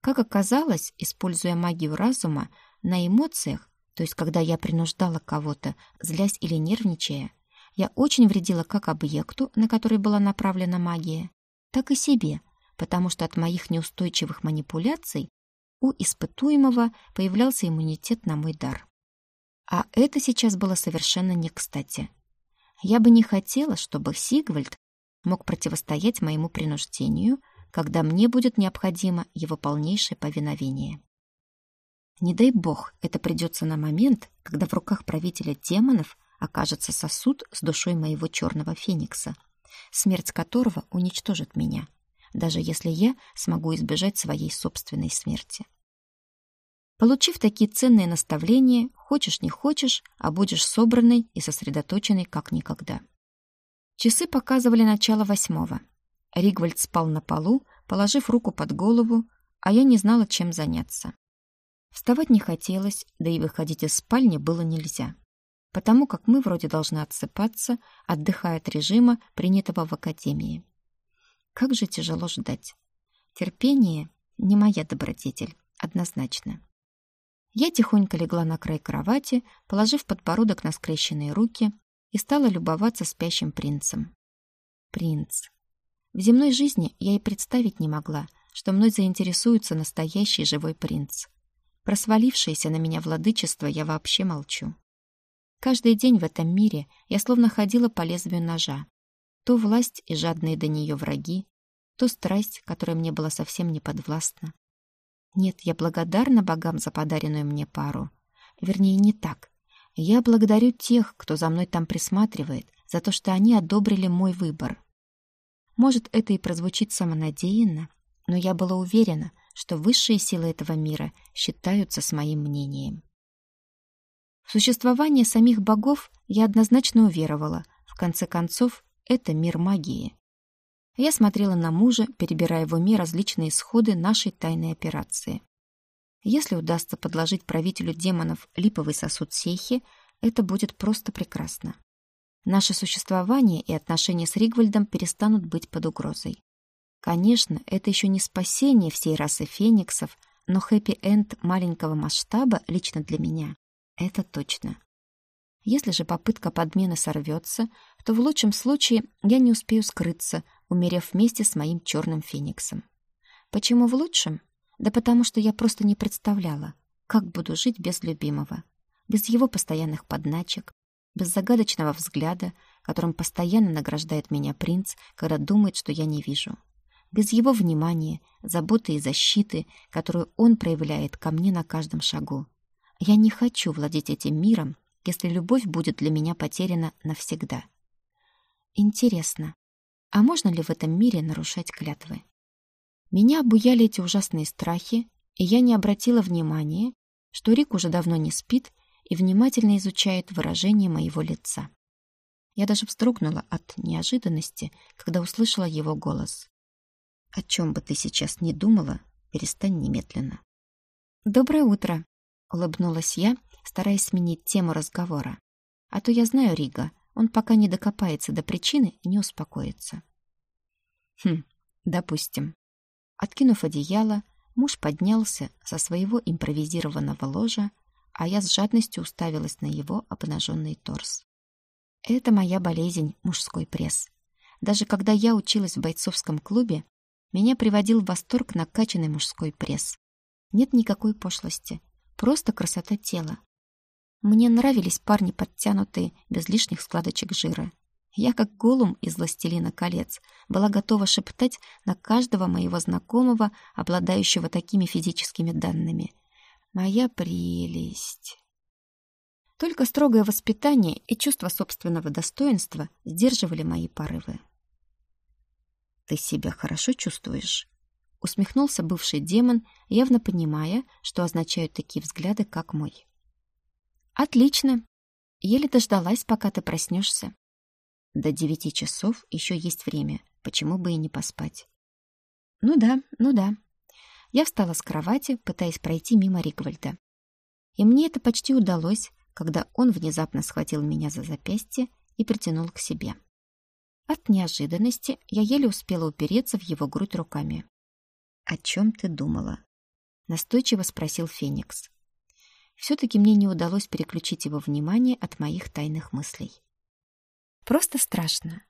Как оказалось, используя магию разума на эмоциях, то есть когда я принуждала кого-то, злясь или нервничая, я очень вредила как объекту, на который была направлена магия, так и себе, потому что от моих неустойчивых манипуляций у испытуемого появлялся иммунитет на мой дар. А это сейчас было совершенно не кстати. Я бы не хотела, чтобы Сигвальд мог противостоять моему принуждению, когда мне будет необходимо его полнейшее повиновение. Не дай бог, это придется на момент, когда в руках правителя демонов окажется сосуд с душой моего черного феникса, смерть которого уничтожит меня, даже если я смогу избежать своей собственной смерти. Получив такие ценные наставления, хочешь не хочешь, а будешь собранной и сосредоточенной как никогда. Часы показывали начало восьмого. Ригвальд спал на полу, положив руку под голову, а я не знала, чем заняться. Вставать не хотелось, да и выходить из спальни было нельзя потому как мы вроде должны отсыпаться, отдыхая от режима, принятого в академии. Как же тяжело ждать. Терпение не моя добродетель, однозначно. Я тихонько легла на край кровати, положив подбородок на скрещенные руки и стала любоваться спящим принцем. Принц. В земной жизни я и представить не могла, что мной заинтересуется настоящий живой принц. Про свалившееся на меня владычество я вообще молчу. Каждый день в этом мире я словно ходила по лезвию ножа. То власть и жадные до нее враги, то страсть, которая мне была совсем не подвластна. Нет, я благодарна богам за подаренную мне пару. Вернее, не так. Я благодарю тех, кто за мной там присматривает, за то, что они одобрили мой выбор. Может, это и прозвучит самонадеянно, но я была уверена, что высшие силы этого мира считаются с моим мнением. В существование самих богов я однозначно уверовала. В конце концов, это мир магии. Я смотрела на мужа, перебирая в уме различные исходы нашей тайной операции. Если удастся подложить правителю демонов липовый сосуд Сейхи, это будет просто прекрасно. Наше существование и отношения с Ригвальдом перестанут быть под угрозой. Конечно, это еще не спасение всей расы фениксов, но хэппи-энд маленького масштаба лично для меня это точно. Если же попытка подмены сорвется, то в лучшем случае я не успею скрыться, умерев вместе с моим черным фениксом. Почему в лучшем? Да потому что я просто не представляла, как буду жить без любимого, без его постоянных подначек, без загадочного взгляда, которым постоянно награждает меня принц, когда думает, что я не вижу, без его внимания, заботы и защиты, которую он проявляет ко мне на каждом шагу. Я не хочу владеть этим миром, если любовь будет для меня потеряна навсегда. Интересно, а можно ли в этом мире нарушать клятвы? Меня обуяли эти ужасные страхи, и я не обратила внимания, что Рик уже давно не спит и внимательно изучает выражение моего лица. Я даже вздрогнула от неожиданности, когда услышала его голос. «О чем бы ты сейчас ни думала, перестань немедленно». «Доброе утро!» Улыбнулась я, стараясь сменить тему разговора. А то я знаю Рига, он пока не докопается до причины и не успокоится. Хм, допустим. Откинув одеяло, муж поднялся со своего импровизированного ложа, а я с жадностью уставилась на его обнаженный торс. Это моя болезнь, мужской пресс. Даже когда я училась в бойцовском клубе, меня приводил в восторг накачанный мужской пресс. Нет никакой пошлости, просто красота тела. Мне нравились парни подтянутые, без лишних складочек жира. Я, как голум из «Властелина колец», была готова шептать на каждого моего знакомого, обладающего такими физическими данными. «Моя прелесть!» Только строгое воспитание и чувство собственного достоинства сдерживали мои порывы.
«Ты себя хорошо чувствуешь?» Усмехнулся бывший демон, явно понимая, что означают такие взгляды, как мой.
«Отлично. Еле дождалась, пока ты проснешься.
До девяти часов еще есть время, почему бы и не поспать?»
«Ну да, ну да». Я встала с кровати, пытаясь пройти мимо Ригвальда. И мне это почти удалось, когда он внезапно схватил меня за запястье и притянул к себе. От неожиданности я еле успела упереться в его грудь руками.
«О чем ты думала?» — настойчиво спросил Феникс.
Все-таки мне не удалось переключить его внимание от моих тайных мыслей. «Просто страшно.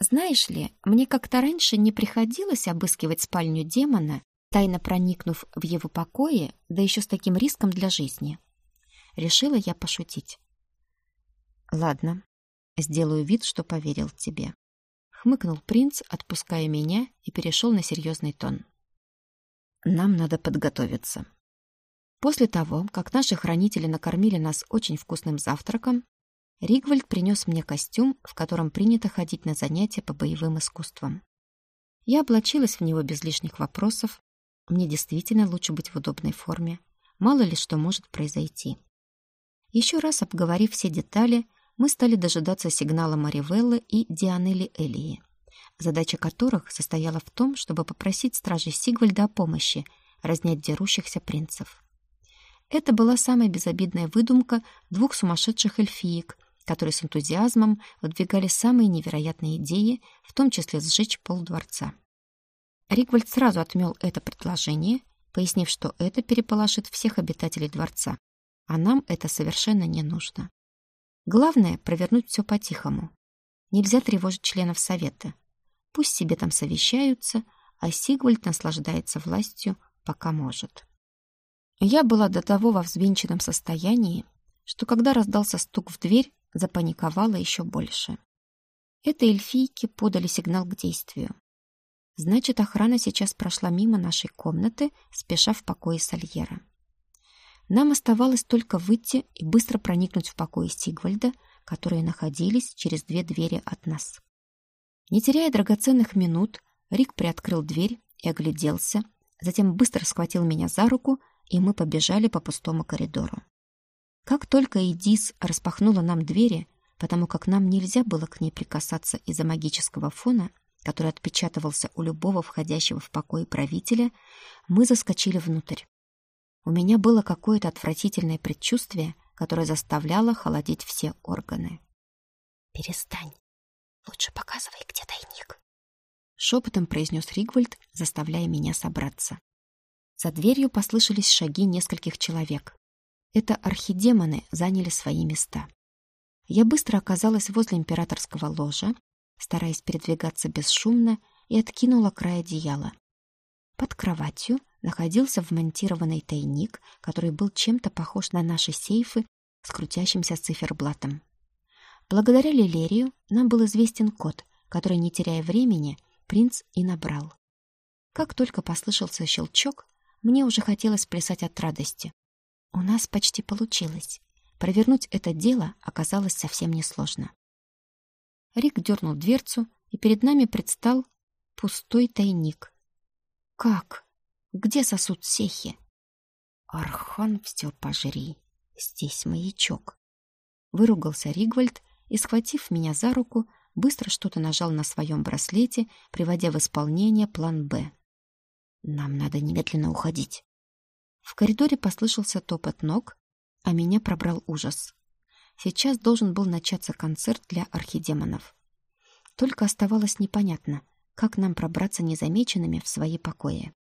Знаешь ли, мне как-то раньше не приходилось обыскивать спальню демона, тайно проникнув в его покои, да еще с таким риском для жизни. Решила я пошутить.
«Ладно, сделаю вид, что поверил тебе», — хмыкнул принц, отпуская меня, и перешел на серьезный тон. «Нам надо подготовиться».
После того, как наши хранители накормили нас очень вкусным завтраком, Ригвальд принес мне костюм, в котором принято ходить на занятия по боевым искусствам. Я облачилась в него без лишних вопросов. Мне действительно лучше быть в удобной форме. Мало ли что может произойти. Еще раз обговорив все детали, мы стали дожидаться сигнала Маривеллы и Дианели Элии, задача которых состояла в том, чтобы попросить стражей Сигвальда о помощи, разнять дерущихся принцев. Это была самая безобидная выдумка двух сумасшедших эльфиек, которые с энтузиазмом выдвигали самые невероятные идеи, в том числе сжечь полдворца. Ригвальд сразу отмел это предложение, пояснив, что это переполошит всех обитателей дворца, а нам это совершенно не нужно. Главное — провернуть все по-тихому. Нельзя тревожить членов совета. Пусть себе там совещаются, а Сигвальд наслаждается властью, пока может. Я была до того во взвинченном состоянии, что когда раздался стук в дверь, запаниковала еще больше. Это эльфийки подали сигнал к действию. Значит, охрана сейчас прошла мимо нашей комнаты, спеша в покое Сальера. Нам оставалось только выйти и быстро проникнуть в покои Сигвальда, которые находились через две двери от нас. Не теряя драгоценных минут, Рик приоткрыл дверь и огляделся, затем быстро схватил меня за руку, и мы побежали по пустому коридору. Как только Эдис распахнула нам двери, потому как нам нельзя было к ней прикасаться из-за магического фона, который отпечатывался у любого входящего в покой правителя, мы заскочили внутрь. У меня было какое-то отвратительное предчувствие, которое заставляло холодеть все органы.
«Перестань. Лучше показывай, где тайник», —
шепотом произнес Ригвальд, заставляя меня собраться. За дверью послышались шаги нескольких человек. Это архидемоны заняли свои места. Я быстро оказалась возле императорского ложа, стараясь передвигаться бесшумно, и откинула край одеяла. Под кроватью находился вмонтированный тайник, который был чем-то похож на наши сейфы с крутящимся циферблатом. Благодаря Лилерию нам был известен код, который, не теряя времени, принц и набрал. Как только послышался щелчок, мне уже хотелось плясать от радости. У нас почти получилось. Провернуть это дело оказалось совсем несложно. Рик дернул дверцу, и перед нами предстал пустой тайник. Как? Где сосуд сехи? Архан все пожри. Здесь маячок. Выругался Ригвальд и, схватив меня за руку, быстро что-то нажал на своем браслете, приводя в исполнение план «Б». Нам надо немедленно уходить. В коридоре послышался топот ног, а меня пробрал ужас. Сейчас должен был начаться концерт для архидемонов. Только оставалось непонятно, как нам пробраться незамеченными в свои покои.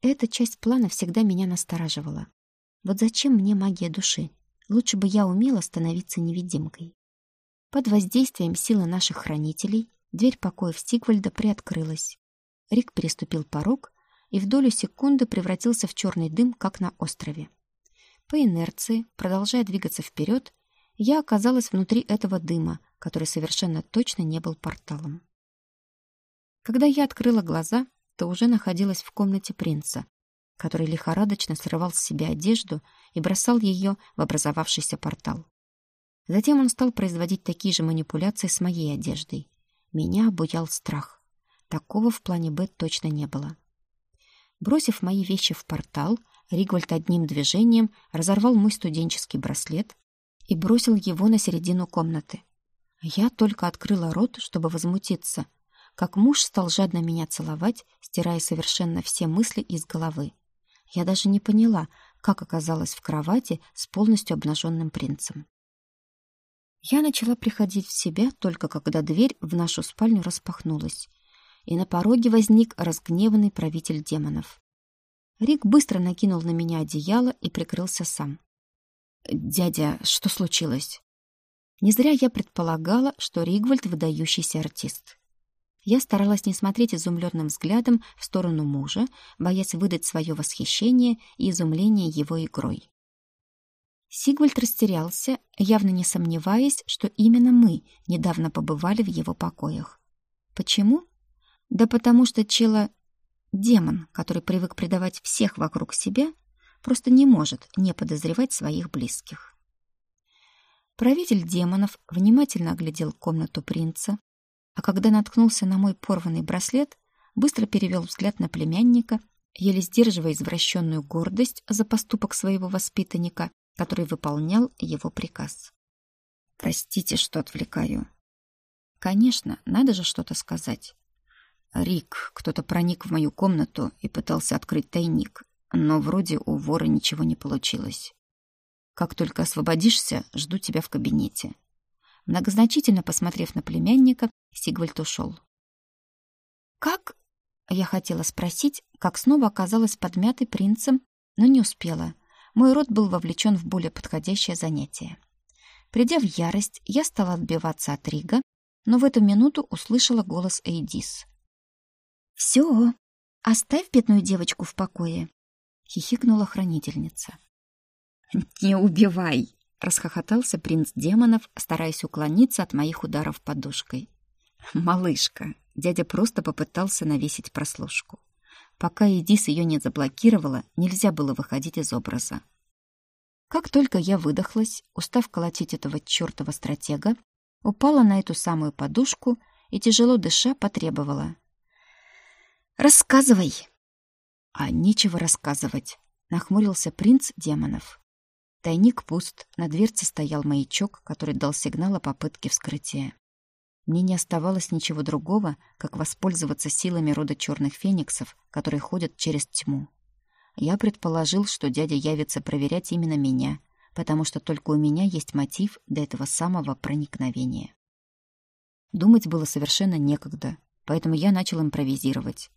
Эта часть плана всегда меня настораживала. Вот зачем мне магия души? Лучше бы я умела становиться невидимкой. Под воздействием силы наших хранителей дверь покоев Стигвальда приоткрылась. Рик переступил порог и в долю секунды превратился в черный дым, как на острове. По инерции, продолжая двигаться вперед, я оказалась внутри этого дыма, который совершенно точно не был порталом. Когда я открыла глаза, то уже находилась в комнате принца, который лихорадочно срывал с себя одежду и бросал ее в образовавшийся портал. Затем он стал производить такие же манипуляции с моей одеждой. Меня обуял страх. Такого в плане Б точно не было. Бросив мои вещи в портал, Ригвальд одним движением разорвал мой студенческий браслет и бросил его на середину комнаты. Я только открыла рот, чтобы возмутиться, как муж стал жадно меня целовать, стирая совершенно все мысли из головы. Я даже не поняла, как оказалась в кровати с полностью обнаженным принцем. Я начала приходить в себя только когда дверь в нашу спальню распахнулась, и на пороге возник разгневанный правитель демонов. Рик быстро накинул на меня одеяло и прикрылся сам. «Дядя, что случилось?» Не зря я предполагала, что Ригвальд — выдающийся артист. Я старалась не смотреть изумленным взглядом в сторону мужа, боясь выдать свое восхищение и изумление его игрой. Сигвальд растерялся, явно не сомневаясь, что именно мы недавно побывали в его покоях. Почему? Да потому что Чела — демон, который привык предавать всех вокруг себя — просто не может не подозревать своих близких. Правитель демонов внимательно оглядел комнату принца, а когда наткнулся на мой порванный браслет, быстро перевел взгляд на племянника, еле сдерживая извращенную гордость за поступок своего воспитанника, который выполнял его приказ. «Простите, что отвлекаю». «Конечно, надо же что-то сказать». «Рик, кто-то проник в мою комнату и пытался открыть тайник, но вроде у вора ничего не получилось. Как только освободишься, жду тебя в кабинете. Многозначительно посмотрев на племянника, Сигвальд ушел. «Как?» — я хотела спросить, как снова оказалась подмятой принцем, но не успела. Мой род был вовлечен в более подходящее занятие. Придя в ярость, я стала отбиваться от Рига, но в эту минуту услышала голос Эйдис. «Все, оставь бедную девочку в покое хихикнула хранительница. «Не убивай!» — расхохотался принц демонов, стараясь уклониться от моих ударов подушкой. «Малышка!» — дядя просто попытался навесить прослушку. Пока Эдис ее не заблокировала, нельзя было выходить из образа. Как только я выдохлась, устав колотить этого чертова стратега, упала на эту самую подушку и, тяжело дыша, потребовала. «Рассказывай!» А нечего рассказывать, нахмурился принц демонов. Тайник пуст, на дверце стоял маячок, который дал сигнал о попытке вскрытия. Мне не оставалось ничего другого, как воспользоваться силами рода черных фениксов, которые ходят через тьму. Я предположил, что дядя явится проверять именно меня, потому что только у меня есть мотив для этого самого проникновения. Думать было совершенно некогда, поэтому я начал импровизировать.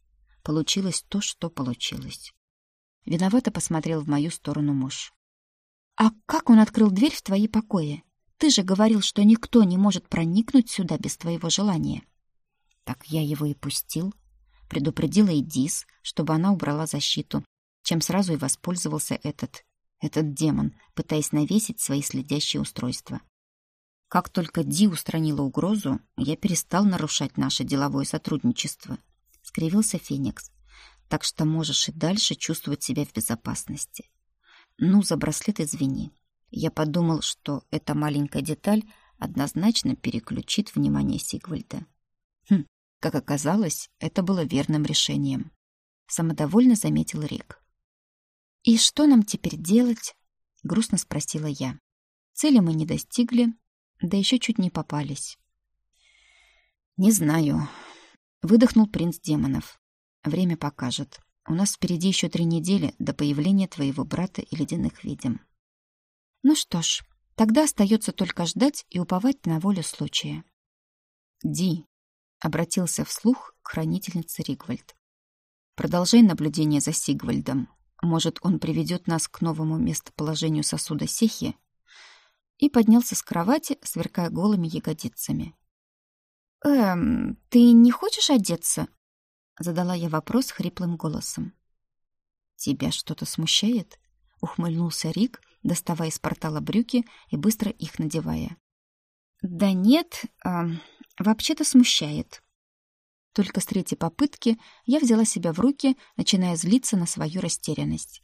Получилось то, что получилось. Виновато посмотрел в мою сторону муж. «А как он открыл дверь в твои покои? Ты же говорил, что никто не может проникнуть сюда без твоего желания». Так я его и пустил. Предупредила Эдис, чтобы она убрала защиту, чем сразу и воспользовался этот, этот демон, пытаясь навесить свои следящие устройства. Как только Ди устранила угрозу, я перестал нарушать наше деловое сотрудничество — скривился Феникс. Так что можешь и дальше чувствовать себя в безопасности. Ну, за браслет извини. Я подумал, что эта маленькая деталь однозначно переключит внимание Сигвальда. Хм, как оказалось, это было верным решением. Самодовольно заметил Рик. «И что нам теперь делать?» — грустно спросила я. Цели мы не достигли, да еще чуть не попались. «Не знаю. Выдохнул принц демонов. Время покажет. У нас впереди еще три недели до появления твоего брата и ледяных ведьм. Ну что ж, Тогда остается только ждать и уповать на волю случая.
«Ди», — обратился вслух к хранительнице Ригвальд. «Продолжай наблюдение за Сигвальдом. Может, он приведет нас к новому местоположению сосуда Сехи?» И поднялся с кровати, сверкая голыми ягодицами.
«Эм, ты не хочешь одеться?» — задала я вопрос хриплым голосом.
«Тебя что-то смущает?» — ухмыльнулся Рик, доставая из портала брюки и быстро их надевая.
«Да нет, э, вообще-то смущает».
Только с третьей попытки я взяла себя в руки, начиная злиться на свою растерянность.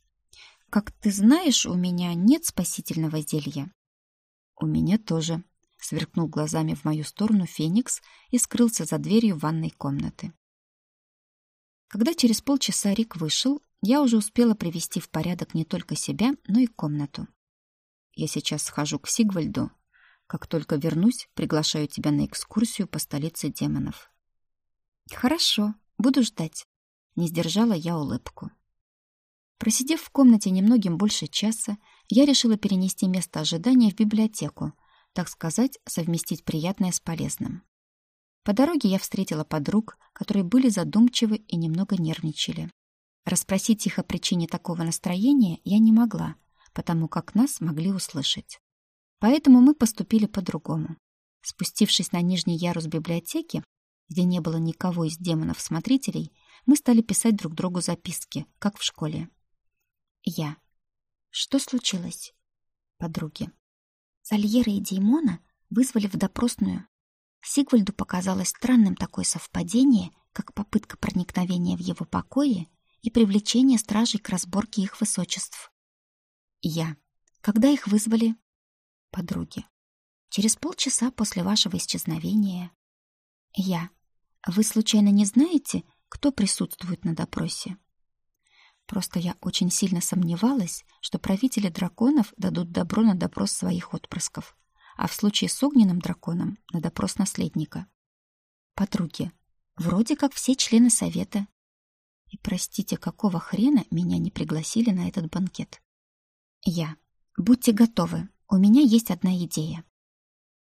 «Как ты знаешь, у меня нет спасительного зелья».
«У меня тоже», — сверкнул глазами в мою сторону Феникс и скрылся за дверью ванной комнаты. Когда через полчаса Рик вышел, я уже успела привести в порядок не только себя, но и комнату. Я сейчас схожу к Сигвальду. Как только вернусь, приглашаю тебя на экскурсию по столице демонов.
Хорошо, буду ждать. Не сдержала я улыбку. Просидев в комнате немногим больше часа, я решила перенести место ожидания в библиотеку, так сказать, совместить приятное с полезным. По дороге я встретила подруг, которые были задумчивы и немного нервничали. Расспросить их о причине такого настроения я не могла, потому как нас могли услышать. Поэтому мы поступили по-другому. Спустившись на нижний ярус библиотеки, где не было никого из демонов-смотрителей, мы стали писать друг другу записки, как в школе.
Я. Что случилось?
Подруги. Сальера и Деймона вызвали в допросную Сигвальду показалось странным такое совпадение, как попытка проникновения в его покои и привлечение стражей к разборке их высочеств.
Я.
Когда их вызвали?
Подруги.
Через полчаса после вашего исчезновения. Я. Вы случайно не знаете, кто присутствует на допросе? Просто я очень сильно сомневалась, что правители драконов дадут добро на допрос своих отпрысков а в случае с огненным драконом — на допрос наследника. Подруги, вроде как все члены совета. И простите, какого хрена меня не пригласили на этот банкет? Я. Будьте готовы, у меня есть одна идея.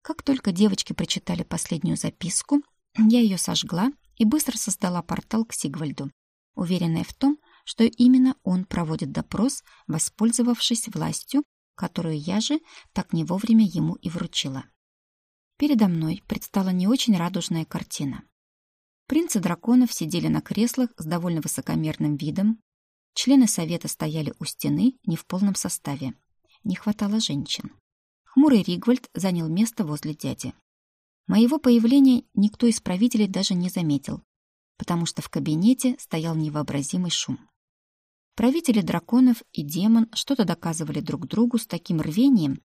Как только девочки прочитали последнюю записку, я ее сожгла и быстро создала портал к Сигвальду, уверенная в том, что именно он проводит допрос, воспользовавшись властью которую я же так не вовремя ему и вручила. Передо мной предстала не очень радужная картина. Принцы драконов сидели на креслах с довольно высокомерным видом. Члены совета стояли у стены не в полном составе. Не хватало женщин. Хмурый Ригвальд занял место возле дяди. Моего появления никто из правителей даже не заметил, потому что в кабинете стоял невообразимый шум. Правители драконов и демон что-то доказывали друг другу с таким рвением,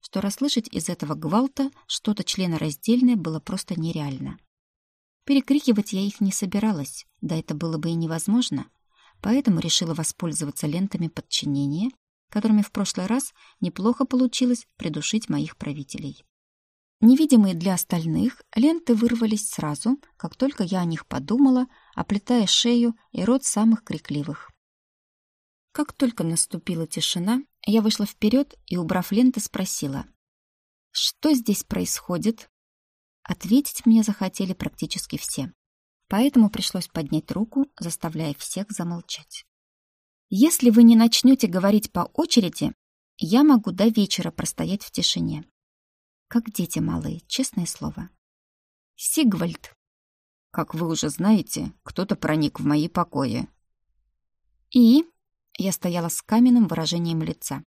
что расслышать из этого гвалта что-то членораздельное было просто нереально. Перекрикивать я их не собиралась, да это было бы и невозможно, поэтому решила воспользоваться лентами подчинения, которыми в прошлый раз неплохо получилось придушить моих правителей. Невидимые для остальных, ленты вырвались сразу, как только я о них подумала, оплетая шею и рот самых крикливых. Как только наступила тишина, я вышла вперед и, убрав ленты, спросила. «Что здесь происходит?» Ответить мне захотели практически все. Поэтому пришлось поднять руку, заставляя всех замолчать. «Если вы не начнете говорить по очереди, я могу до вечера простоять в тишине. Как дети малые, честное слово. Сигвальд.
Как вы уже знаете, кто-то проник в мои покои.
И я стояла с каменным выражением лица.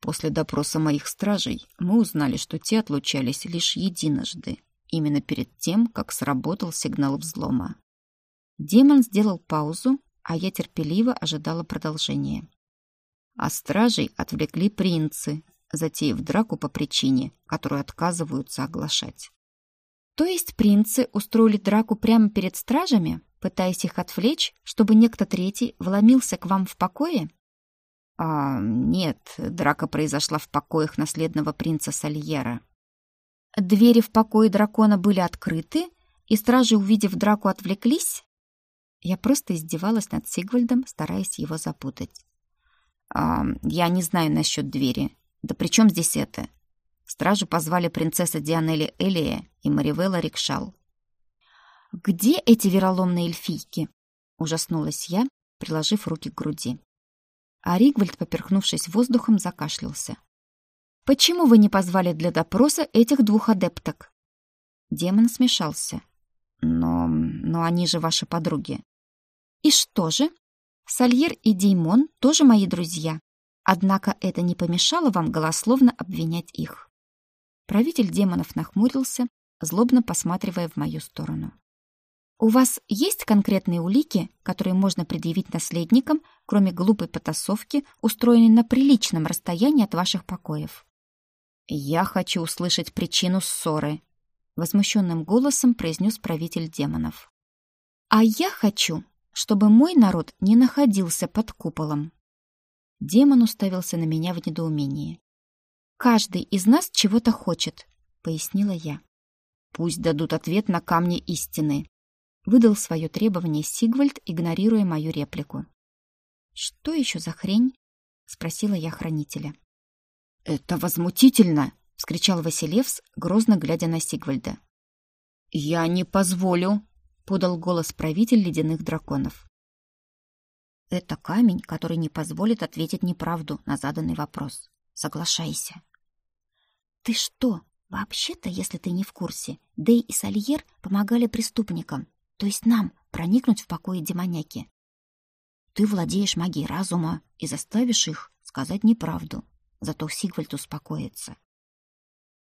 После допроса моих стражей мы узнали, что те отлучались лишь единожды, именно перед тем, как сработал сигнал взлома.
Демон сделал паузу, а я терпеливо ожидала продолжения.
А стражей отвлекли принцы, затеяв драку по причине, которую отказываются оглашать.
То есть принцы устроили драку прямо перед стражами? Пытаясь их отвлечь, чтобы некто третий вломился к вам в покое?
А, нет, драка произошла в покоях наследного принца Сальера.
Двери в покое дракона были открыты, и стражи, увидев драку, отвлеклись? Я просто издевалась над Сигвальдом, стараясь его запутать.
А, я не знаю насчет двери. Да при чем здесь это? стражу позвали принцесса Дианелли Элия и Маривелла Рикшал.
«Где эти вероломные эльфийки?» — ужаснулась я, приложив руки к груди. А Ригвальд, поперхнувшись воздухом, закашлялся. «Почему вы не позвали для допроса этих двух адепток?» Демон смешался. «Но... но они же ваши подруги». «И что же? Сальер и Деймон тоже мои друзья. Однако это не помешало вам голословно обвинять их». Правитель демонов нахмурился, злобно посматривая в мою сторону. У вас есть конкретные улики, которые можно предъявить наследникам, кроме глупой потасовки, устроенной на приличном расстоянии от ваших покоев? Я хочу услышать причину ссоры, возмущенным голосом произнес правитель демонов. А я хочу, чтобы мой народ не находился под куполом. Демон уставился на меня в недоумении. Каждый из нас чего-то хочет, пояснила я. Пусть дадут ответ на камни истины, Выдал свое требование Сигвальд, игнорируя мою реплику. «Что еще за хрень?» — спросила я хранителя. «Это возмутительно!» — вскричал Василевс, грозно глядя на Сигвальда. «Я не позволю!» — подал голос правитель ледяных драконов. «Это камень, который не позволит ответить неправду на заданный вопрос. Соглашайся». «Ты что? Вообще-то, если ты не в курсе, Дэй и Сальер помогали преступникам то есть нам, проникнуть в покои демоняки. Ты владеешь магией разума и заставишь их сказать неправду. Зато Сигвальд успокоится.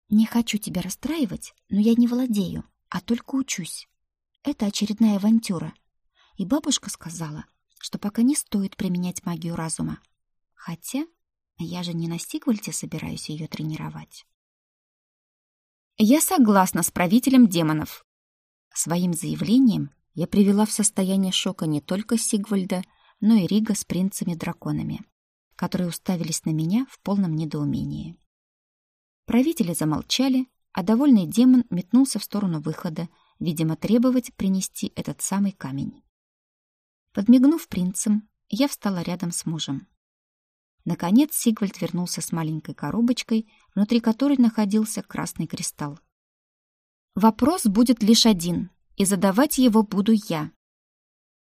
Не хочу тебя расстраивать, но я не владею, а только учусь. Это очередная авантюра. И бабушка сказала, что пока не стоит применять магию разума. Хотя я же не на Сигвальде собираюсь ее тренировать. Я согласна с правителем демонов, Своим заявлением я привела в состояние шока не только Сигвальда, но и Рига с принцами-драконами, которые уставились на меня в полном недоумении. Правители замолчали, а довольный демон метнулся в сторону выхода, видимо, требовать принести этот самый камень. Подмигнув принцем, я встала рядом с мужем. Наконец Сигвальд вернулся с маленькой коробочкой, внутри которой находился красный кристалл. Вопрос будет лишь один, и задавать его буду я.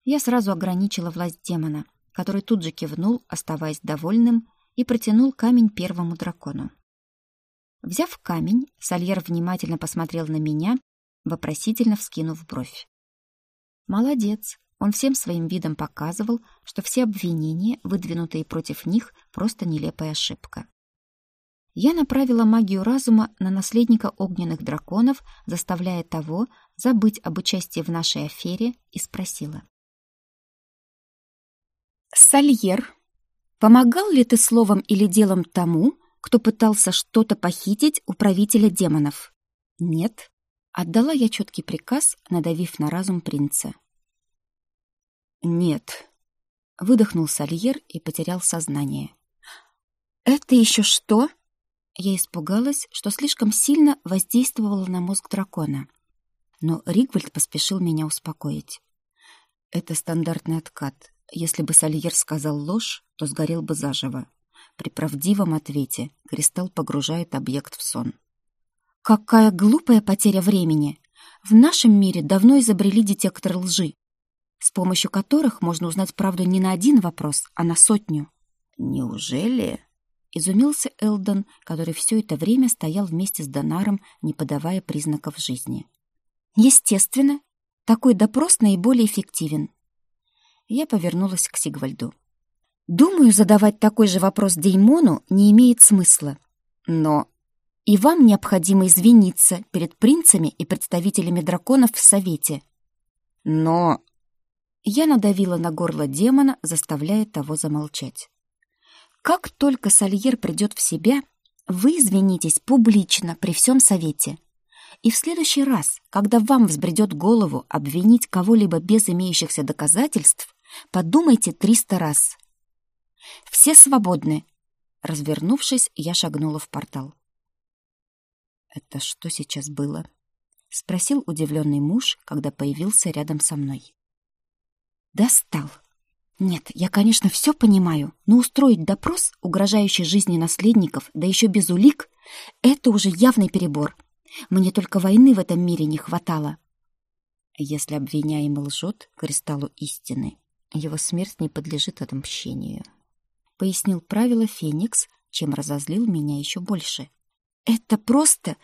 Я сразу ограничила власть демона, который тут же кивнул, оставаясь довольным, и протянул камень первому дракону. Взяв камень, Сальер внимательно посмотрел на меня, вопросительно вскинув бровь. Молодец. Он всем своим видом показывал, что все обвинения, выдвинутые против них, просто нелепая ошибка. Я направила магию разума на наследника огненных драконов, заставляя того забыть об участии в нашей афере, и спросила. «Сальер, помогал ли ты словом или делом тому, кто пытался что-то похитить у правителя демонов?» «Нет», — отдала я четкий приказ, надавив на разум принца. «Нет», — выдохнул Сальер и потерял сознание. «Это еще что?» Я испугалась, что слишком сильно воздействовала на мозг дракона. Но Ригвальд поспешил меня успокоить. Это стандартный откат. Если бы Сальер сказал ложь, то сгорел бы заживо. При правдивом ответе кристалл погружает объект в сон. Какая глупая потеря времени! В нашем мире давно изобрели детектор лжи, с помощью которых можно узнать правду не на один вопрос, а на сотню. Неужели? Изумился Элдон, который все это время стоял вместе с Донаром, не подавая признаков жизни. «Естественно. Такой допрос наиболее эффективен». Я повернулась к Сигвальду. «Думаю, задавать такой же вопрос Деймону не имеет смысла. Но и вам необходимо извиниться перед принцами и представителями драконов в Совете. Но...» Я надавила на горло демона, заставляя того замолчать. Как только Сальер придет в себя, вы извинитесь публично при всем совете. И в следующий раз, когда вам взбредет голову обвинить кого-либо без имеющихся доказательств, подумайте триста раз. Все свободны. Развернувшись, я шагнула в портал. «Это что сейчас было?» — спросил удивленный муж, когда появился рядом со мной. «Достал!» Нет, я, конечно, все понимаю, но устроить допрос, угрожающий жизни наследников, да еще без улик, Это уже явный перебор. Мне только войны в этом мире не хватало.
Если обвиняемый лжет кристаллу истины, его смерть не подлежит отмщению. Пояснил правило Феникс, чем разозлил меня еще больше.
Это просто...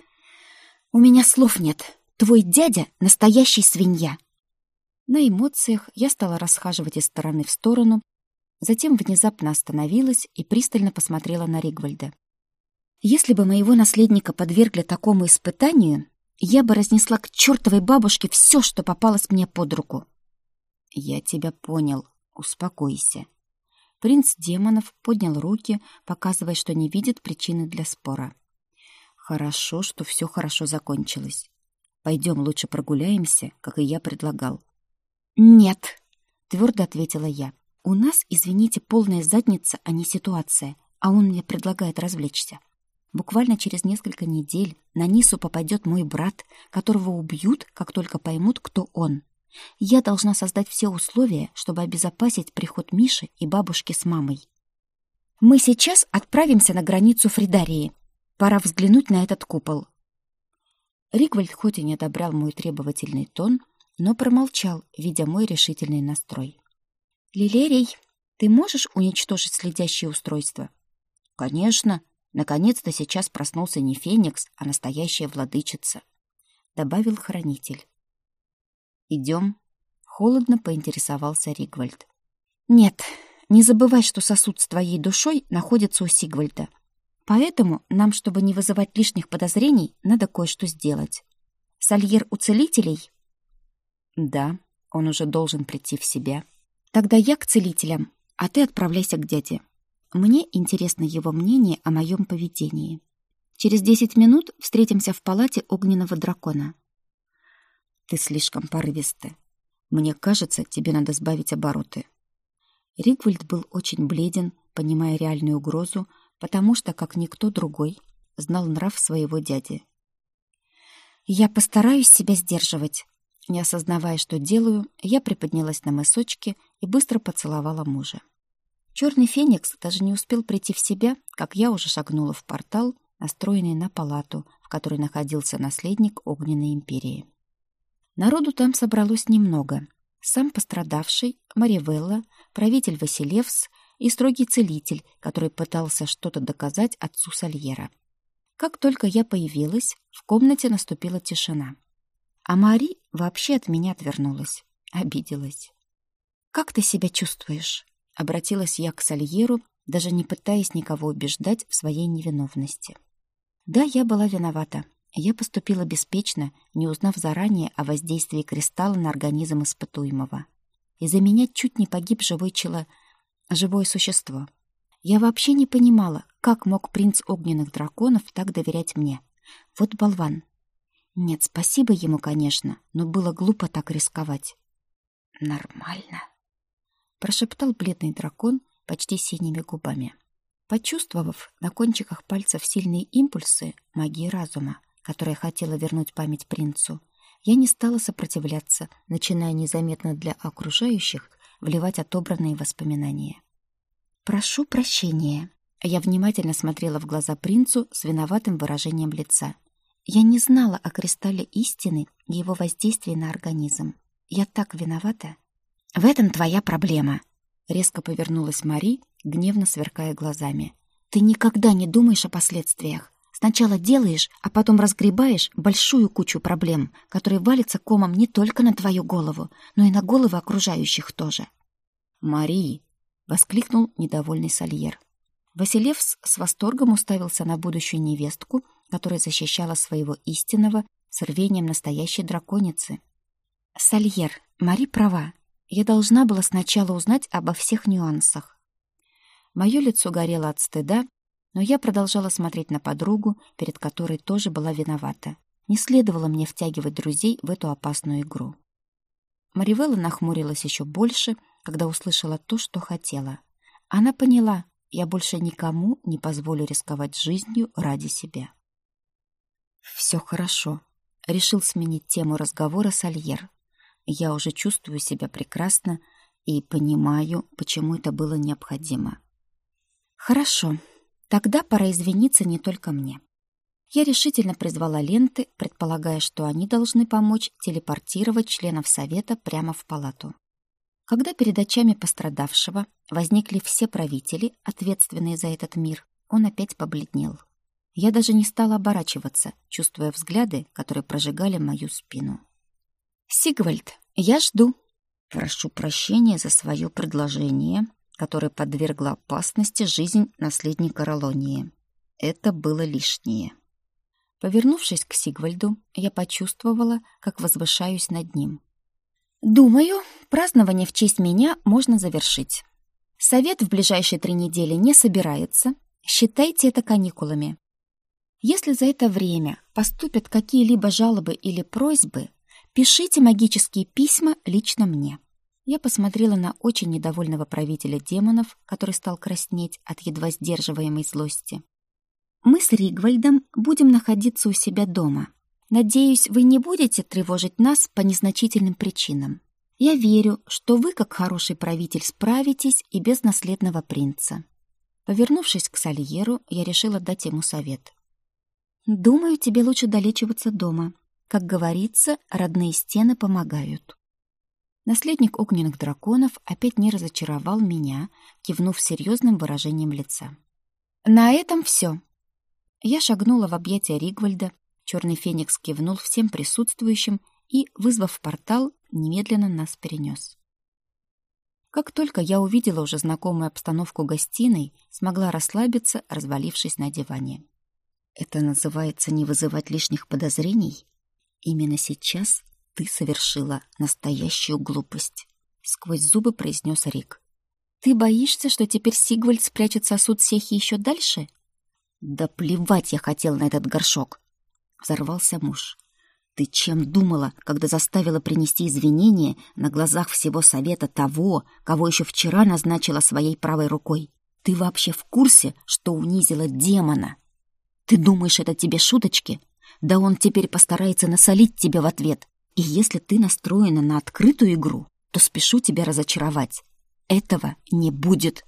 У меня слов нет. Твой дядя — настоящий свинья.
На эмоциях я стала расхаживать из стороны в сторону, затем внезапно остановилась и пристально посмотрела на Ригвальда.
Если бы моего наследника подвергли такому испытанию, я бы разнесла к чертовой бабушке все, что попалось мне под руку.
Я тебя понял. Успокойся. Принц демонов поднял руки, показывая, что не видит причины для спора. Хорошо, что все хорошо закончилось. Пойдем лучше прогуляемся, как и я предлагал.
Нет, твердо ответила я. У нас, извините, полная задница, а не ситуация, а он мне предлагает развлечься. Буквально через несколько недель на Нису попадет мой брат, которого убьют, как только поймут, кто он. Я должна создать все условия, чтобы обезопасить приход Миши и бабушки с мамой. Мы сейчас отправимся на границу Фридарии. Пора взглянуть на этот купол.
Ригвальд хоть и не одобрял мой требовательный тон, но промолчал, видя мой решительный настрой.
«Лилерий, ты можешь уничтожить следящее устройство?»
«Конечно. Наконец-то сейчас проснулся не Феникс, а настоящая владычица», — добавил хранитель. «Идем?» — холодно поинтересовался Ригвальд.
«Нет, не забывай, что сосуд с твоей душой находится у Сигвальда. Поэтому нам, чтобы не вызывать лишних подозрений, надо кое-что сделать. Сальер у целителей?»
«Да, он уже должен прийти в себя»,
Тогда я к целителям, а ты отправляйся к дяде. Мне интересно его мнение о моем поведении. Через десять минут встретимся в палате огненного дракона.
Ты слишком порывиста. Мне кажется, тебе надо сбавить обороты. Ригвальд был очень бледен, понимая реальную угрозу, потому что, как никто другой, знал нрав своего дяди.
«Я постараюсь себя сдерживать», не осознавая, что делаю, я приподнялась на мысочке и быстро поцеловала мужа. Черный феникс даже не успел прийти в себя, как я уже шагнула в портал, настроенный на палату, в которой находился наследник Огненной империи. Народу там собралось немного. Сам пострадавший, Маривелла, правитель Василевс и строгий целитель, который пытался что-то доказать отцу Сальера. Как только я появилась, в комнате наступила тишина. А Мари вообще от меня отвернулась, обиделась. «Как ты себя чувствуешь?» — обратилась я к Сальеру, даже не пытаясь никого убеждать в своей невиновности. Да, я была виновата. Я поступила беспечно, не узнав заранее о воздействии кристалла на организм испытуемого. Из-за меня чуть не погиб живой чело... живое существо. Я вообще не понимала, как мог принц огненных драконов так доверять мне. Вот болван. Нет, спасибо ему, конечно, но было глупо так рисковать.
Нормально,
прошептал бледный дракон почти синими губами. Почувствовав на кончиках пальцев сильные импульсы магии разума, которая хотела вернуть память принцу, я не стала сопротивляться, начиная незаметно для окружающих вливать отобранные воспоминания. «Прошу прощения». Я внимательно смотрела в глаза принцу с виноватым выражением лица — я не знала о кристалле истины и его воздействии на организм. Я так виновата. В этом твоя проблема. Резко повернулась Мари, гневно сверкая глазами. Ты никогда не думаешь о последствиях. Сначала делаешь, а потом разгребаешь большую кучу проблем, которые валятся комом не только на твою голову, но и на головы окружающих тоже.
«Мари!» — воскликнул недовольный Сальер.
Василевс с восторгом уставился на будущую невестку, которая защищала своего истинного с рвением настоящей драконицы. «Сальер, Мари права. Я должна была сначала узнать обо всех нюансах». Мое лицо горело от стыда, но я продолжала смотреть на подругу, перед которой тоже была виновата. Не следовало мне втягивать друзей в эту опасную игру. Маривелла нахмурилась еще больше, когда услышала то, что хотела. Она поняла, я больше никому не позволю рисковать жизнью ради себя.
«Все хорошо», — решил сменить тему разговора Сальер. «Я уже чувствую себя прекрасно и понимаю, почему это было необходимо».
«Хорошо, тогда пора извиниться не только мне. Я решительно призвала ленты, предполагая, что они должны помочь телепортировать членов совета прямо в палату. Когда перед очами пострадавшего возникли все правители, ответственные за этот мир, он опять побледнел. Я даже не стала оборачиваться, чувствуя взгляды, которые прожигали мою спину. «Сигвальд, я жду!»
«Прошу прощения за свое предложение, которое подвергло опасности жизнь наследника Ролонии. Это было лишнее».
Повернувшись к Сигвальду, я почувствовала, как возвышаюсь над ним. «Думаю, празднование в честь меня можно завершить. Совет в ближайшие три недели не собирается. Считайте это каникулами. Если за это время поступят какие-либо жалобы или просьбы, пишите магические письма лично мне». Я посмотрела на очень недовольного правителя демонов, который стал краснеть от едва сдерживаемой злости. Мы с Ригвальдом будем находиться у себя дома. Надеюсь, вы не будете тревожить нас по незначительным причинам. Я верю, что вы, как хороший правитель, справитесь и без наследного принца». Повернувшись к Сальеру, я решила дать ему совет. «Думаю, тебе лучше долечиваться дома. Как говорится, родные стены помогают». Наследник огненных драконов опять не разочаровал меня, кивнув серьезным выражением лица. «На этом все. Я шагнула в объятия Ригвальда, черный феникс кивнул всем присутствующим и, вызвав портал, немедленно нас перенес. Как только я увидела уже знакомую обстановку гостиной, смогла расслабиться, развалившись на диване.
Это называется не вызывать лишних подозрений? Именно сейчас ты совершила настоящую глупость, сквозь зубы произнес Рик.
Ты боишься, что теперь Сигвальд спрячет сосуд Сехи еще дальше?
«Да плевать я хотел на этот горшок!» Взорвался муж. «Ты чем думала, когда заставила принести извинения на глазах всего совета того, кого еще вчера назначила своей правой рукой? Ты вообще в курсе, что унизила демона? Ты думаешь, это тебе шуточки? Да он теперь постарается насолить тебе в ответ. И если ты настроена на открытую игру, то спешу тебя разочаровать. Этого не будет.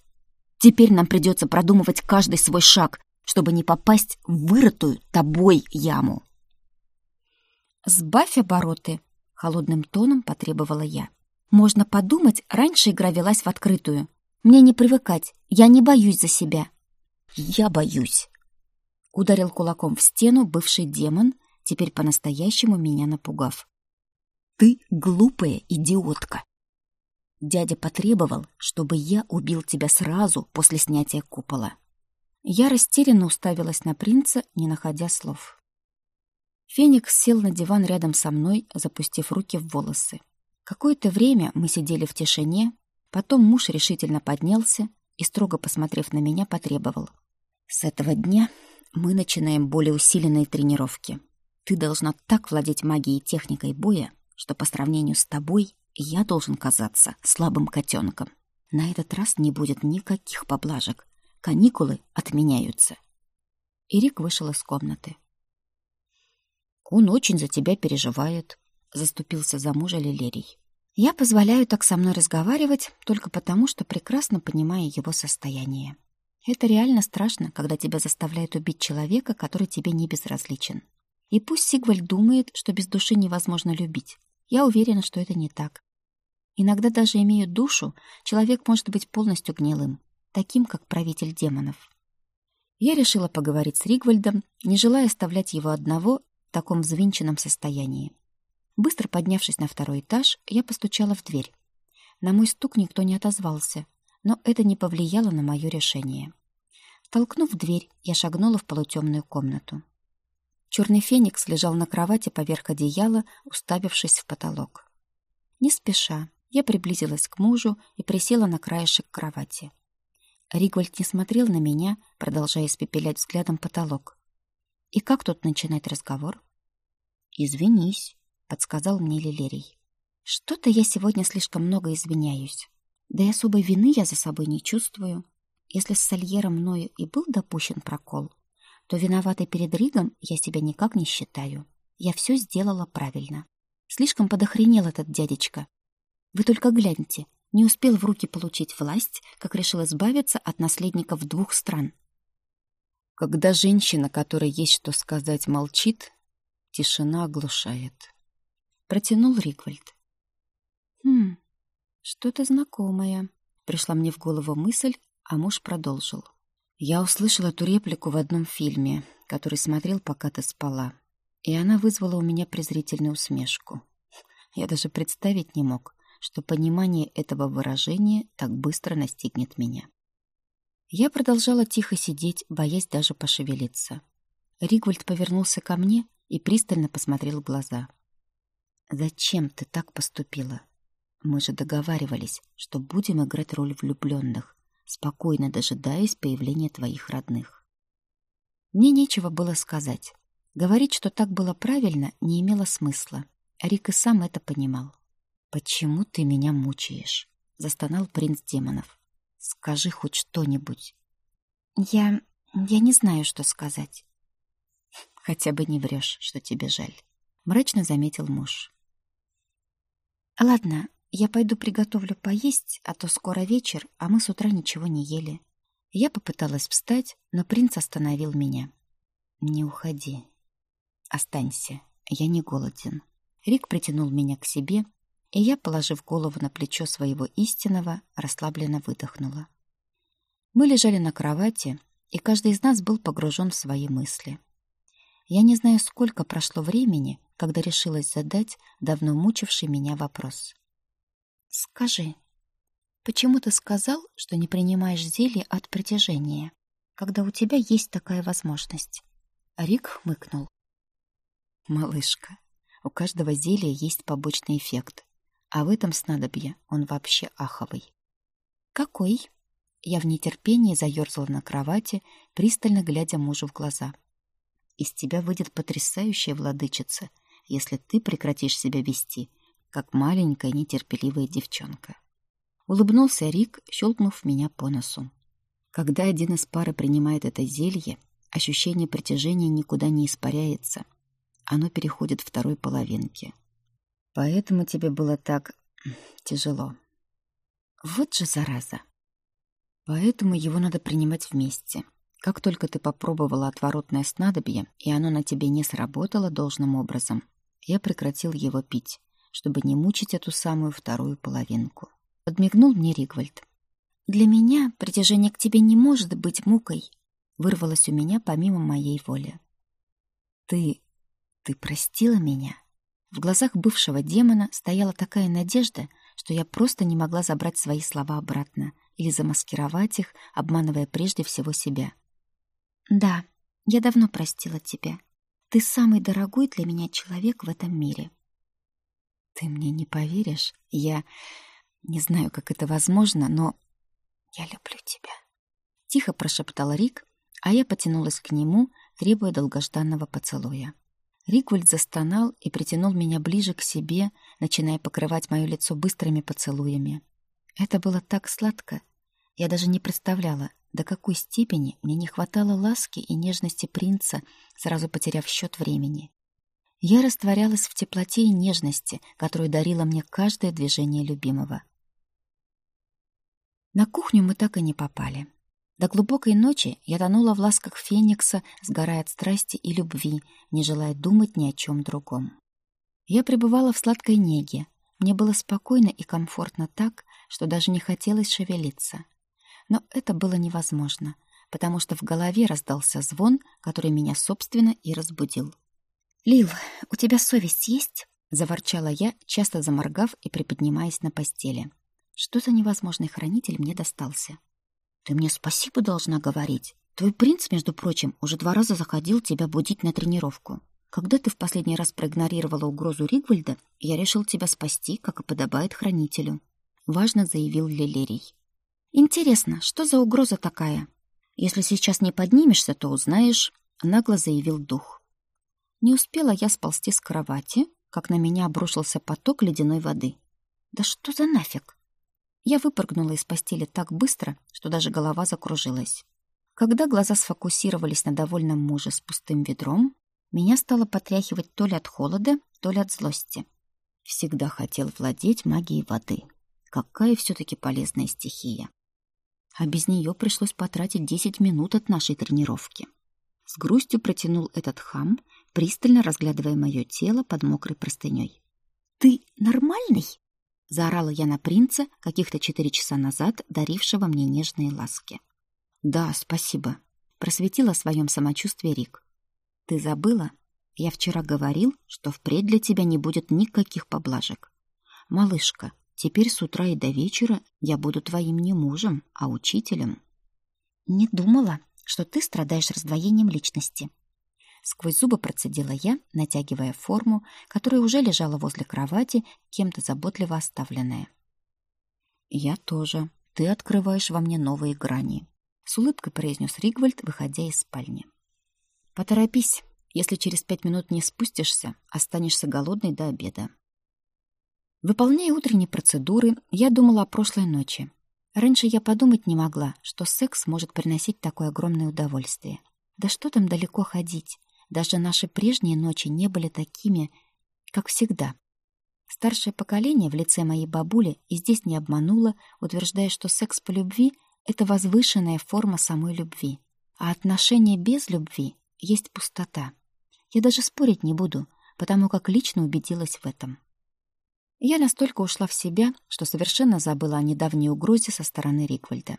Теперь нам придется продумывать каждый свой шаг, чтобы не попасть в вырытую тобой яму.
«Сбавь обороты», — холодным тоном потребовала я. «Можно подумать, раньше игра велась в открытую. Мне не привыкать, я не боюсь за себя».
«Я боюсь», —
ударил кулаком в стену бывший демон, теперь по-настоящему меня напугав.
«Ты глупая идиотка. Дядя потребовал, чтобы я убил тебя сразу после снятия купола.
Я растерянно уставилась на принца, не находя слов. Феникс сел на диван рядом со мной, запустив руки в волосы. Какое-то время мы сидели в тишине, потом муж решительно поднялся и, строго посмотрев на меня, потребовал.
«С этого дня мы начинаем более усиленные тренировки. Ты должна так владеть магией и техникой боя, что по сравнению с тобой я должен казаться слабым котенком. На этот раз не будет никаких поблажек, Каникулы отменяются.
Ирик вышел из комнаты.
«Он очень за тебя переживает», — заступился за мужа Лилерий.
«Я позволяю так со мной разговаривать только потому, что прекрасно понимаю его состояние. Это реально страшно, когда тебя заставляют убить человека, который тебе не безразличен. И пусть Сигвальд думает, что без души невозможно любить. Я уверена, что это не так. Иногда даже имея душу, человек может быть полностью гнилым таким, как правитель демонов. Я решила поговорить с Ригвальдом, не желая оставлять его одного в таком взвинченном состоянии. Быстро поднявшись на второй этаж, я постучала в дверь. На мой стук никто не отозвался, но это не повлияло на мое решение. Толкнув дверь, я шагнула в полутемную комнату. Черный феникс лежал на кровати поверх одеяла, уставившись в потолок. Не спеша, я приблизилась к мужу и присела на краешек кровати. Ригвальд не смотрел на меня, продолжая испепелять взглядом потолок. И как тут начинать разговор?
«Извинись», — подсказал мне Лилерий.
«Что-то я сегодня слишком много извиняюсь. Да и особой вины я за собой не чувствую. Если с Сальером мною и был допущен прокол, то виноватой перед Ригом я себя никак не считаю. Я все сделала правильно. Слишком подохренел этот дядечка. Вы только гляньте, не успел в руки получить власть, как решил избавиться от наследников двух стран. Когда женщина, которой есть что сказать, молчит, тишина оглушает. Протянул Риквальд. «Хм, что-то знакомое», — пришла мне в голову мысль, а муж продолжил. «Я услышала эту реплику в одном фильме, который смотрел, пока ты спала, и она вызвала у меня презрительную усмешку. Я даже представить не мог, что понимание этого выражения так быстро настигнет меня. Я продолжала тихо сидеть, боясь даже пошевелиться. Ригвальд повернулся ко мне и пристально посмотрел в глаза. «Зачем ты так поступила? Мы же договаривались, что будем играть роль влюбленных, спокойно дожидаясь появления твоих родных». Мне нечего было сказать. Говорить, что так было правильно, не имело смысла. Рик и сам это понимал. «Почему ты меня мучаешь?» — застонал принц демонов. Скажи хоть что-нибудь. Я... я не знаю, что сказать. Хотя бы не врешь, что тебе жаль. Мрачно заметил муж. Ладно, я пойду приготовлю поесть, а то скоро вечер, а мы с утра ничего не ели. Я попыталась встать, но принц остановил меня. Не уходи. Останься, я не голоден. Рик притянул меня к себе, и я, положив голову на плечо своего истинного, расслабленно выдохнула. Мы лежали на кровати, и каждый из нас был погружен в свои мысли. Я не знаю, сколько прошло времени, когда решилась задать давно мучивший меня вопрос. «Скажи, почему ты сказал, что не принимаешь зелье от притяжения, когда у тебя есть такая возможность?» Рик хмыкнул. «Малышка, у каждого зелья есть побочный эффект, а в этом снадобье он вообще аховый. «Какой?» Я в нетерпении заерзала на кровати, пристально глядя мужу в глаза. «Из тебя выйдет потрясающая владычица, если ты прекратишь себя вести, как маленькая нетерпеливая девчонка». Улыбнулся Рик, щелкнув меня по носу. Когда один из пары принимает это зелье, ощущение притяжения никуда не испаряется. Оно переходит второй половинке. Поэтому тебе было так тяжело. Вот же зараза. Поэтому его надо принимать вместе. Как только ты попробовала отворотное снадобье, и оно на тебе не сработало должным образом, я прекратил его пить, чтобы не мучить эту самую вторую половинку. Подмигнул мне Ригвальд. «Для меня притяжение к тебе не может быть мукой», вырвалось у меня помимо моей воли. «Ты... ты простила меня?» В глазах бывшего демона стояла такая надежда, что я просто не могла забрать свои слова обратно или замаскировать их, обманывая прежде всего себя. «Да, я давно простила тебя. Ты самый дорогой для меня человек в этом мире». «Ты мне не поверишь? Я не знаю, как это возможно, но я люблю тебя». Тихо прошептал Рик, а я потянулась к нему, требуя долгожданного поцелуя. Риквальд застонал и притянул меня ближе к себе, начиная покрывать мое лицо быстрыми поцелуями. Это было так сладко. Я даже не представляла, до какой степени мне не хватало ласки и нежности принца, сразу потеряв счет времени. Я растворялась в теплоте и нежности, которую дарило мне каждое движение любимого. На кухню мы так и не попали. До глубокой ночи я тонула в ласках Феникса, сгорая от страсти и любви, не желая думать ни о чем другом. Я пребывала в сладкой неге. Мне было спокойно и комфортно так, что даже не хотелось шевелиться. Но это было невозможно, потому что в голове раздался звон, который меня, собственно, и разбудил. «Лил, у тебя совесть есть?» — заворчала я, часто заморгав и приподнимаясь на постели. Что за невозможный хранитель мне достался? Ты мне спасибо должна говорить. Твой принц, между прочим, уже два раза заходил тебя будить на тренировку. Когда ты в последний раз проигнорировала угрозу Ригвальда, я решил тебя спасти, как и подобает хранителю. Важно заявил Лилерий. Интересно, что за угроза такая? Если сейчас не поднимешься, то узнаешь, нагло заявил дух. Не успела я сползти с кровати, как на меня обрушился поток ледяной воды. Да что за нафиг? Я выпрыгнула из постели так быстро, что даже голова закружилась. Когда глаза сфокусировались на довольном муже с пустым ведром, меня стало потряхивать то ли от холода, то ли от злости. Всегда хотел владеть магией воды. Какая все-таки полезная стихия. А без нее пришлось потратить 10 минут от нашей тренировки. С грустью протянул этот хам, пристально разглядывая мое тело под мокрой простыней. «Ты нормальный?» — заорала я на принца, каких-то четыре часа назад дарившего мне нежные ласки. «Да, спасибо», — просветила о своем самочувствии Рик. «Ты забыла? Я вчера говорил, что впредь для тебя не будет никаких поблажек. Малышка, теперь с утра и до вечера я буду твоим не мужем, а учителем». «Не думала, что ты страдаешь раздвоением личности», Сквозь зубы процедила я, натягивая форму, которая уже лежала возле кровати, кем-то заботливо оставленная. «Я тоже. Ты открываешь во мне новые грани», — с улыбкой произнес Ригвальд, выходя из спальни. «Поторопись. Если через пять минут не спустишься, останешься голодной до обеда». Выполняя утренние процедуры, я думала о прошлой ночи. Раньше я подумать не могла, что секс может приносить такое огромное удовольствие. Да что там далеко ходить? Даже наши прежние ночи не были такими, как всегда. Старшее поколение в лице моей бабули и здесь не обмануло, утверждая, что секс по любви — это возвышенная форма самой любви, а отношения без любви есть пустота. Я даже спорить не буду, потому как лично убедилась в этом. Я настолько ушла в себя, что совершенно забыла о недавней угрозе со стороны Риквальда.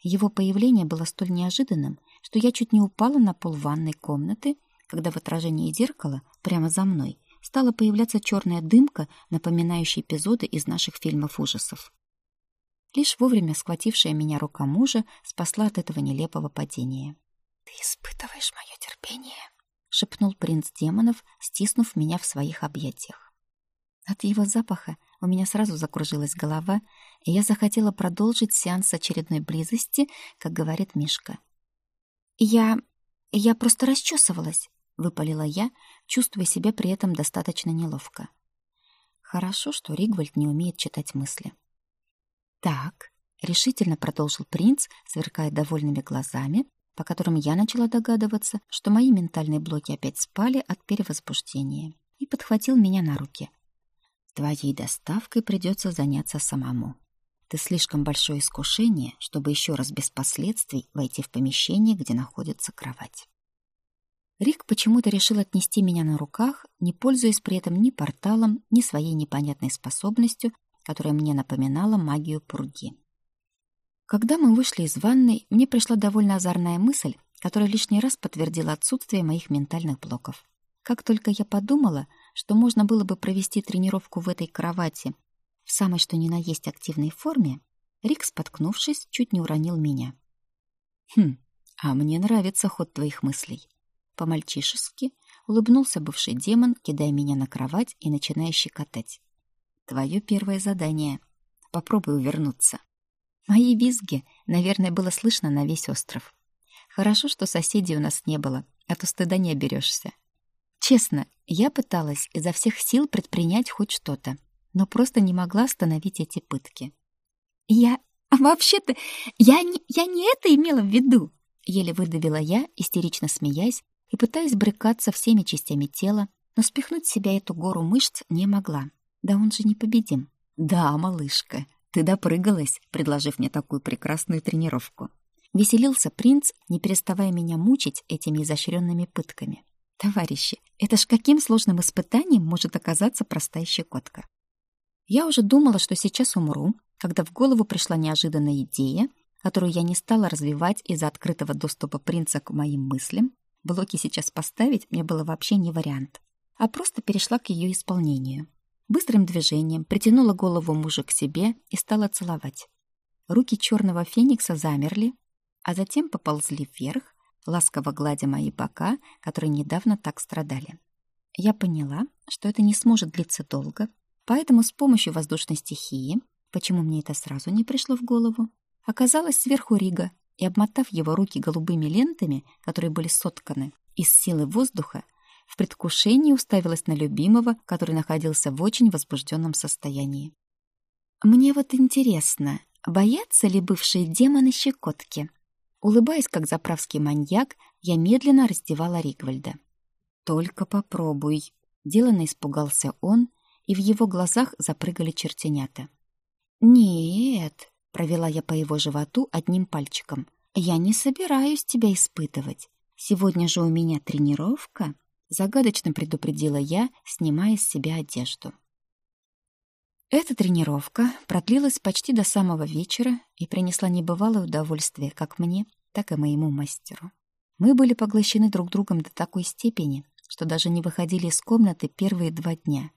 Его появление было столь неожиданным, что я чуть не упала на пол ванной комнаты когда в отражении зеркала прямо за мной стала появляться черная дымка, напоминающая эпизоды из наших фильмов ужасов. Лишь вовремя схватившая меня рука мужа спасла от этого нелепого падения. «Ты испытываешь мое терпение», — шепнул принц демонов, стиснув меня в своих объятиях. От его запаха у меня сразу закружилась голова, и я захотела продолжить сеанс очередной близости, как говорит Мишка. «Я... я просто расчесывалась», выпалила я, чувствуя себя при этом достаточно неловко. Хорошо, что Ригвальд не умеет читать мысли. Так, решительно продолжил принц, сверкая довольными глазами, по которым я начала догадываться, что мои ментальные блоки опять спали от перевозбуждения, и подхватил меня на руки. Твоей доставкой придется заняться самому. Ты слишком большое искушение, чтобы еще раз без последствий войти в помещение, где находится кровать. Рик почему-то решил отнести меня на руках, не пользуясь при этом ни порталом, ни своей непонятной способностью, которая мне напоминала магию пурги. Когда мы вышли из ванной, мне пришла довольно озорная мысль, которая лишний раз подтвердила отсутствие моих ментальных блоков. Как только я подумала, что можно было бы провести тренировку в этой кровати в самой что ни на есть активной форме, Рик, споткнувшись, чуть не уронил меня. «Хм, а мне нравится ход твоих мыслей», по-мальчишески улыбнулся бывший демон, кидая меня на кровать и начиная щекотать. «Твое первое задание. Попробуй увернуться». Мои визги, наверное, было слышно на весь остров. Хорошо, что соседей у нас не было, а то стыда не оберешься. Честно, я пыталась изо всех сил предпринять хоть что-то, но просто не могла остановить эти пытки. «Я... (laughs) вообще-то... я не, я не это имела в виду!» Еле выдавила я, истерично смеясь, и пытаясь брыкаться всеми частями тела, но спихнуть себя эту гору мышц не могла. Да он же непобедим. «Да, малышка, ты допрыгалась, предложив мне такую прекрасную тренировку». Веселился принц, не переставая меня мучить этими изощренными пытками. «Товарищи, это ж каким сложным испытанием может оказаться простая щекотка?» Я уже думала, что сейчас умру, когда в голову пришла неожиданная идея, которую я не стала развивать из-за открытого доступа принца к моим мыслям, Блоки сейчас поставить мне было вообще не вариант, а просто перешла к ее исполнению. Быстрым движением притянула голову мужа к себе и стала целовать. Руки черного феникса замерли, а затем поползли вверх, ласково гладя мои бока, которые недавно так страдали. Я поняла, что это не сможет длиться долго, поэтому с помощью воздушной стихии, почему мне это сразу не пришло в голову, оказалась сверху Рига и, обмотав его руки голубыми лентами, которые были сотканы из силы воздуха, в предвкушении уставилась на любимого, который находился в очень возбужденном состоянии. «Мне вот интересно, боятся ли бывшие демоны щекотки?» Улыбаясь, как заправский маньяк, я медленно раздевала Ригвальда. «Только попробуй!» Деланно испугался он, и в его глазах запрыгали чертенята. «Нет!» Провела я по его животу одним пальчиком. «Я не собираюсь тебя испытывать. «Сегодня же у меня тренировка», — загадочно предупредила я, снимая с себя одежду. Эта тренировка продлилась почти до самого вечера и принесла небывалое удовольствие как мне, так и моему мастеру. Мы были поглощены друг другом до такой степени, что даже не выходили из комнаты первые два дня.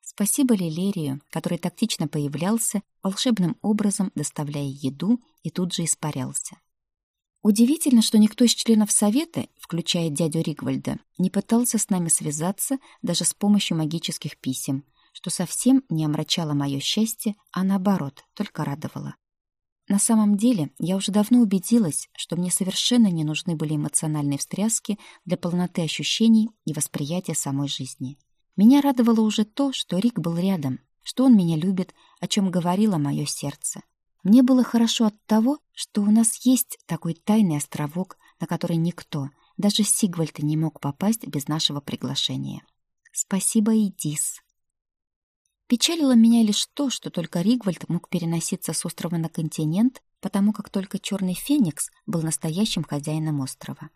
Спасибо Лилерию, который тактично появлялся, волшебным образом доставляя еду и тут же испарялся. Удивительно, что никто из членов совета, включая дядю Ригвальда, не пытался с нами связаться даже с помощью магических писем, что совсем не омрачало мое счастье, а наоборот, только радовало. На самом деле, я уже давно убедилась, что мне совершенно не нужны были эмоциональные встряски для полноты ощущений и восприятия самой жизни. Меня радовало уже то, что Рик был рядом, что он меня любит, о чем говорило мое сердце. Мне было хорошо от того, что у нас есть такой тайный островок, на который никто, даже Сигвальд не мог попасть без нашего приглашения. Спасибо, Идис. Печалило меня лишь то, что только Ригвальд мог переноситься с острова на континент, потому как только Черный Феникс был настоящим хозяином острова.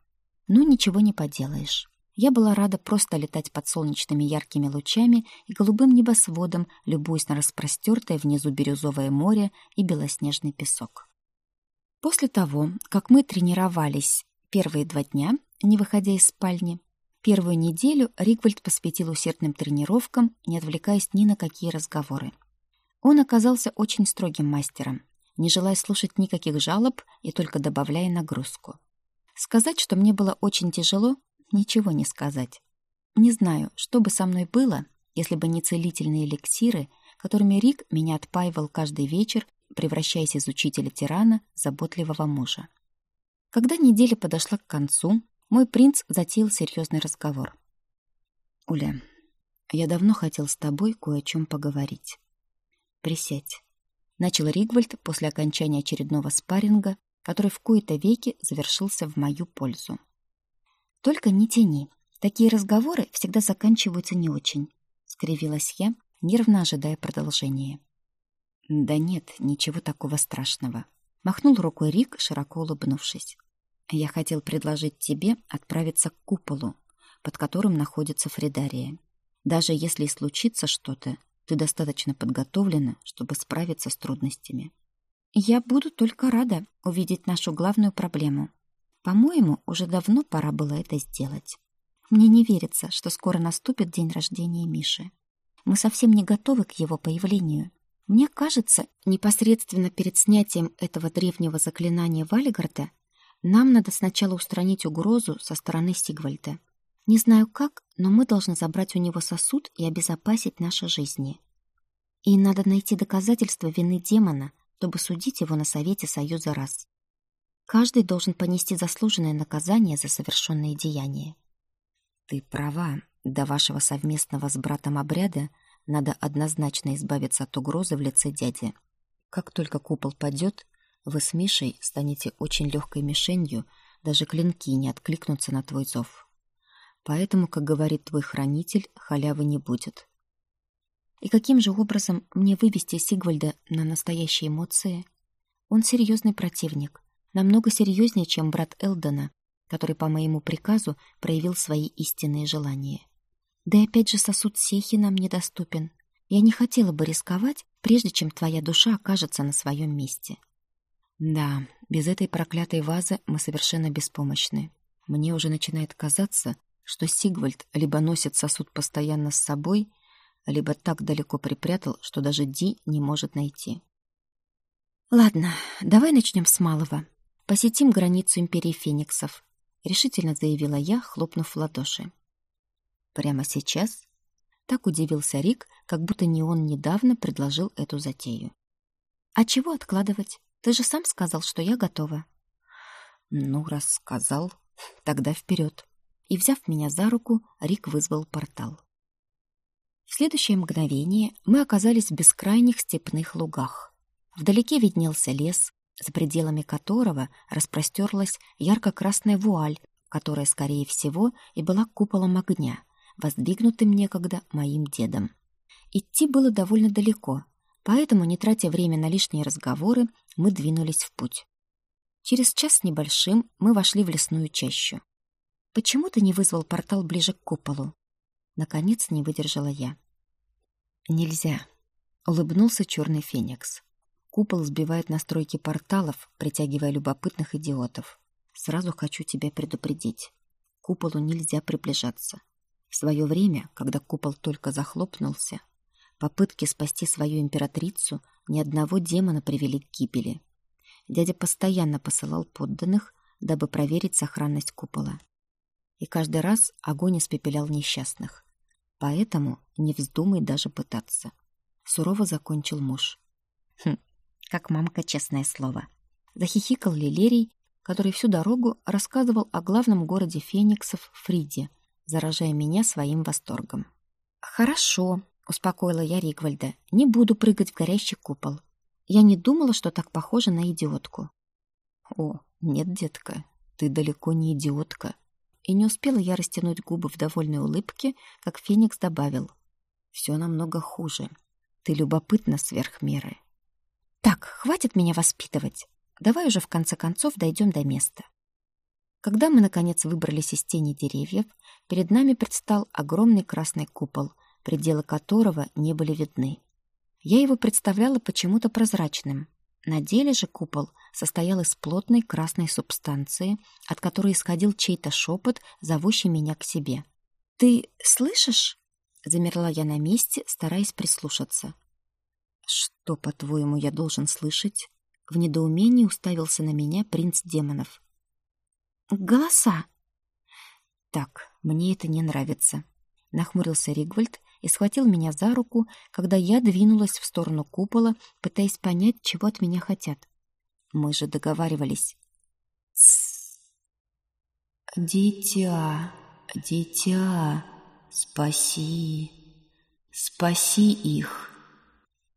Ну, ничего не поделаешь. Я была рада просто летать под солнечными яркими лучами и голубым небосводом, любуясь на распростертое внизу бирюзовое море и белоснежный песок. После того, как мы тренировались первые два дня, не выходя из спальни, Первую неделю Ригвальд посвятил усердным тренировкам, не отвлекаясь ни на какие разговоры. Он оказался очень строгим мастером, не желая слушать никаких жалоб и только добавляя нагрузку. Сказать, что мне было очень тяжело, ничего не сказать. Не знаю, что бы со мной было, если бы не целительные эликсиры, которыми Рик меня отпаивал каждый вечер, превращаясь из учителя-тирана заботливого мужа. Когда неделя подошла к концу, мой принц затеял серьезный разговор. «Уля, я давно хотел с тобой кое о чем поговорить. Присядь». Начал Ригвальд после окончания очередного спарринга, который в кои-то веки завершился в мою пользу. «Только не тяни. Такие разговоры всегда заканчиваются не очень», — скривилась я, нервно ожидая продолжения. «Да нет, ничего такого страшного», — махнул рукой Рик, широко улыбнувшись. Я хотел предложить тебе отправиться к куполу, под которым находится Фридария. Даже если и случится что-то, ты достаточно подготовлена, чтобы справиться с трудностями. Я буду только рада увидеть нашу главную проблему. По-моему, уже давно пора было это сделать. Мне не верится, что скоро наступит день рождения Миши. Мы совсем не готовы к его появлению. Мне кажется, непосредственно перед снятием этого древнего заклинания Валигарда нам надо сначала устранить угрозу со стороны Сигвальда. Не знаю как, но мы должны забрать у него сосуд и обезопасить наши жизни. И надо найти доказательства вины демона, чтобы судить его на Совете Союза раз. Каждый должен понести заслуженное наказание за совершенные деяния. Ты права. До вашего совместного с братом обряда надо однозначно избавиться от угрозы в лице дяди. Как только купол падет, вы с Мишей станете очень легкой мишенью, даже клинки не откликнутся на твой зов. Поэтому, как говорит твой хранитель, халявы не будет. И каким же образом мне вывести Сигвальда на настоящие эмоции? Он серьезный противник, намного серьезнее, чем брат Элдона, который по моему приказу проявил свои истинные желания. Да и опять же сосуд Сехи нам недоступен. Я не хотела бы рисковать, прежде чем твоя душа окажется на своем месте. Да, без этой проклятой вазы мы совершенно беспомощны. Мне уже начинает казаться, что Сигвальд либо носит сосуд постоянно с собой, либо так далеко припрятал, что даже Ди не может найти. «Ладно, давай начнем с малого. Посетим границу Империи Фениксов», — решительно заявила я, хлопнув в ладоши. «Прямо сейчас?» Так удивился Рик, как будто не он недавно предложил эту затею. «А чего откладывать? Ты же сам сказал, что я готова. Ну, раз сказал, тогда вперед. И, взяв меня за руку, Рик вызвал портал. В следующее мгновение мы оказались в бескрайних степных лугах. Вдалеке виднелся лес, за пределами которого распростерлась ярко-красная вуаль, которая, скорее всего, и была куполом огня, воздвигнутым некогда моим дедом. Идти было довольно далеко, Поэтому, не тратя время на лишние разговоры, мы двинулись в путь. Через час с небольшим мы вошли в лесную чащу. Почему ты не вызвал портал ближе к куполу? Наконец не выдержала я. Нельзя. Улыбнулся черный феникс. Купол сбивает настройки порталов, притягивая любопытных идиотов. Сразу хочу тебя предупредить. К куполу нельзя приближаться. В свое время, когда купол только захлопнулся, попытки спасти свою императрицу ни одного демона привели к гибели. Дядя постоянно посылал подданных, дабы проверить сохранность купола и каждый раз огонь испепелял несчастных. Поэтому не вздумай даже пытаться. Сурово закончил муж. Хм, как мамка, честное слово. Захихикал Лилерий, который всю дорогу рассказывал о главном городе фениксов Фриде, заражая меня своим восторгом. «Хорошо», — успокоила я Ригвальда, — «не буду прыгать в горящий купол. Я не думала, что так похоже на идиотку». «О, нет, детка, ты далеко не идиотка», и не успела я растянуть губы в довольной улыбке, как Феникс добавил. «Все намного хуже. Ты любопытна сверх меры». «Так, хватит меня воспитывать. Давай уже в конце концов дойдем до места». Когда мы, наконец, выбрались из тени деревьев, перед нами предстал огромный красный купол, пределы которого не были видны. Я его представляла почему-то прозрачным. На деле же купол — состоял из плотной красной субстанции, от которой исходил чей-то шепот, зовущий меня к себе. «Ты слышишь?» Замерла я на месте, стараясь прислушаться. «Что, по-твоему, я должен слышать?» В недоумении уставился на меня принц демонов. «Голоса!» «Так, мне это не нравится», — нахмурился Ригвальд и схватил меня за руку, когда я двинулась в сторону купола, пытаясь понять, чего от меня хотят. Мы же договаривались. Тссс. Дитя, дитя, спаси, спаси их.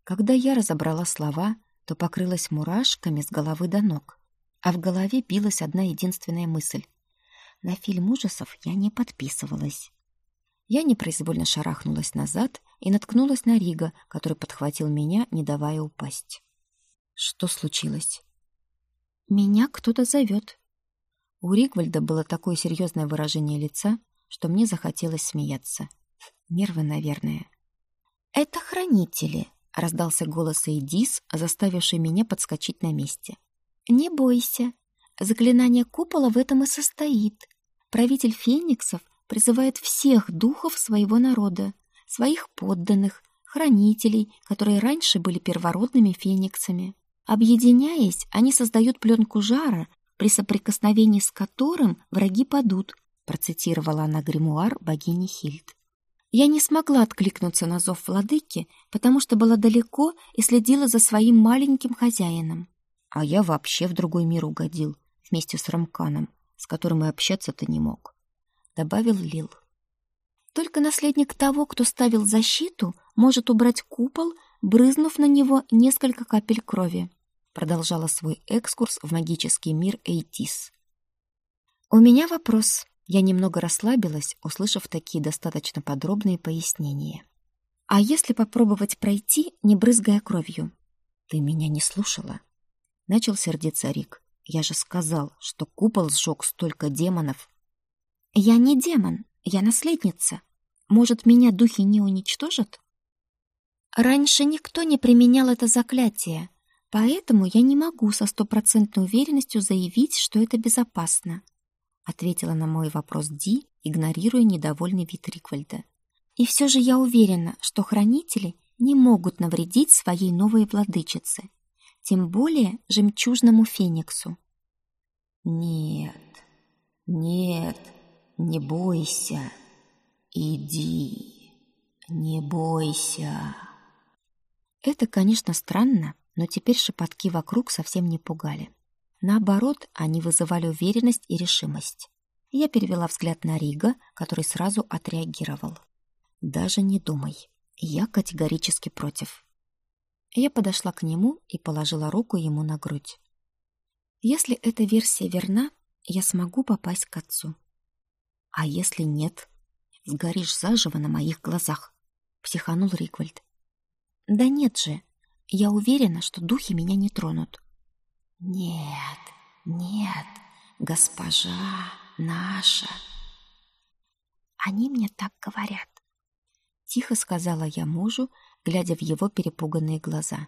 Когда я разобрала слова, то покрылась мурашками с головы до ног, а в голове билась одна единственная мысль. На фильм ужасов я не подписывалась. Я непроизвольно шарахнулась назад и наткнулась на Рига, который подхватил меня, не давая упасть. Что случилось? «Меня кто-то зовет». У Ригвальда было такое серьезное выражение лица, что мне захотелось смеяться. Нервы, наверное. «Это хранители», — раздался голос Эйдис, заставивший меня подскочить на месте. «Не бойся. Заклинание купола в этом и состоит. Правитель фениксов призывает всех духов своего народа, своих подданных, хранителей, которые раньше были первородными фениксами. Объединяясь, они создают пленку жара, при соприкосновении с которым враги падут, процитировала она гримуар богини Хильд. Я не смогла откликнуться на зов владыки, потому что была далеко и следила за своим маленьким хозяином. А я вообще в другой мир угодил, вместе с Рамканом, с которым и общаться-то не мог. Добавил Лил. Только наследник того, кто ставил защиту, может убрать купол, брызнув на него несколько капель крови продолжала свой экскурс в магический мир Эйтис. «У меня вопрос». Я немного расслабилась, услышав такие достаточно подробные пояснения. «А если попробовать пройти, не брызгая кровью?» «Ты меня не слушала?» Начал сердиться Рик. «Я же сказал, что купол сжег столько демонов». «Я не демон, я наследница. Может, меня духи не уничтожат?» «Раньше никто не применял это заклятие», Поэтому я не могу со стопроцентной уверенностью заявить, что это безопасно, ответила на мой вопрос Ди, игнорируя недовольный вид Риквальда. И все же я уверена, что хранители не могут навредить своей новой владычице, тем более жемчужному фениксу. Нет, нет, не бойся. Иди, не бойся. Это, конечно, странно, но теперь шепотки вокруг совсем не пугали. Наоборот, они вызывали уверенность и решимость. Я перевела взгляд на Рига, который сразу отреагировал. «Даже не думай. Я категорически против». Я подошла к нему и положила руку ему на грудь. «Если эта версия верна, я смогу попасть к отцу. А если нет, сгоришь заживо на моих глазах», — психанул Ригвальд. «Да нет же, я уверена, что духи меня не тронут. Нет, нет, госпожа наша, Они мне так говорят. Тихо сказала я мужу, глядя в его перепуганные глаза.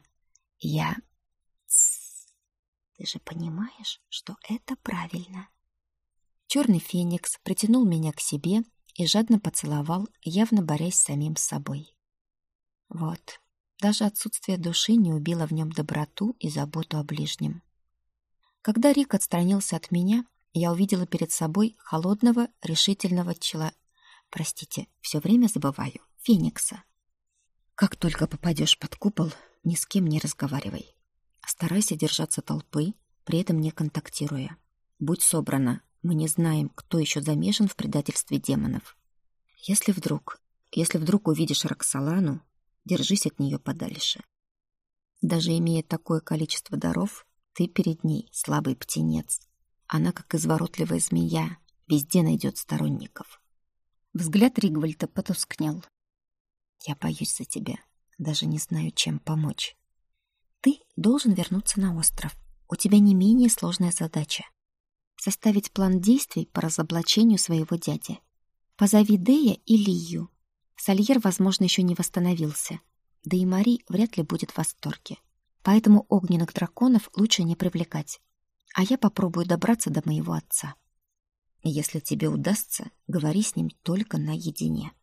Я... Ты же понимаешь, что это правильно. Черный феникс притянул меня к себе и жадно поцеловал, явно борясь с самим собой. Вот, даже отсутствие души не убило в нем доброту и заботу о ближнем. Когда Рик отстранился от меня, я увидела перед собой холодного, решительного чела... Простите, все время забываю. Феникса. Как только попадешь под купол, ни с кем не разговаривай. Старайся держаться толпы, при этом не контактируя. Будь собрана, мы не знаем, кто еще замешан в предательстве демонов. Если вдруг, если вдруг увидишь Роксолану, держись от нее подальше. Даже имея такое количество даров, ты перед ней слабый птенец. Она, как изворотливая змея, везде найдет сторонников. Взгляд Ригвальда потускнел. Я боюсь за тебя, даже не знаю, чем помочь. Ты должен вернуться на остров. У тебя не менее сложная задача. Составить план действий по разоблачению своего дяди. Позови Дея и Лию. Сальер, возможно, еще не восстановился. Да и Мари вряд ли будет в восторге. Поэтому огненных драконов лучше не привлекать. А я попробую добраться до моего отца. Если тебе удастся, говори с ним только наедине.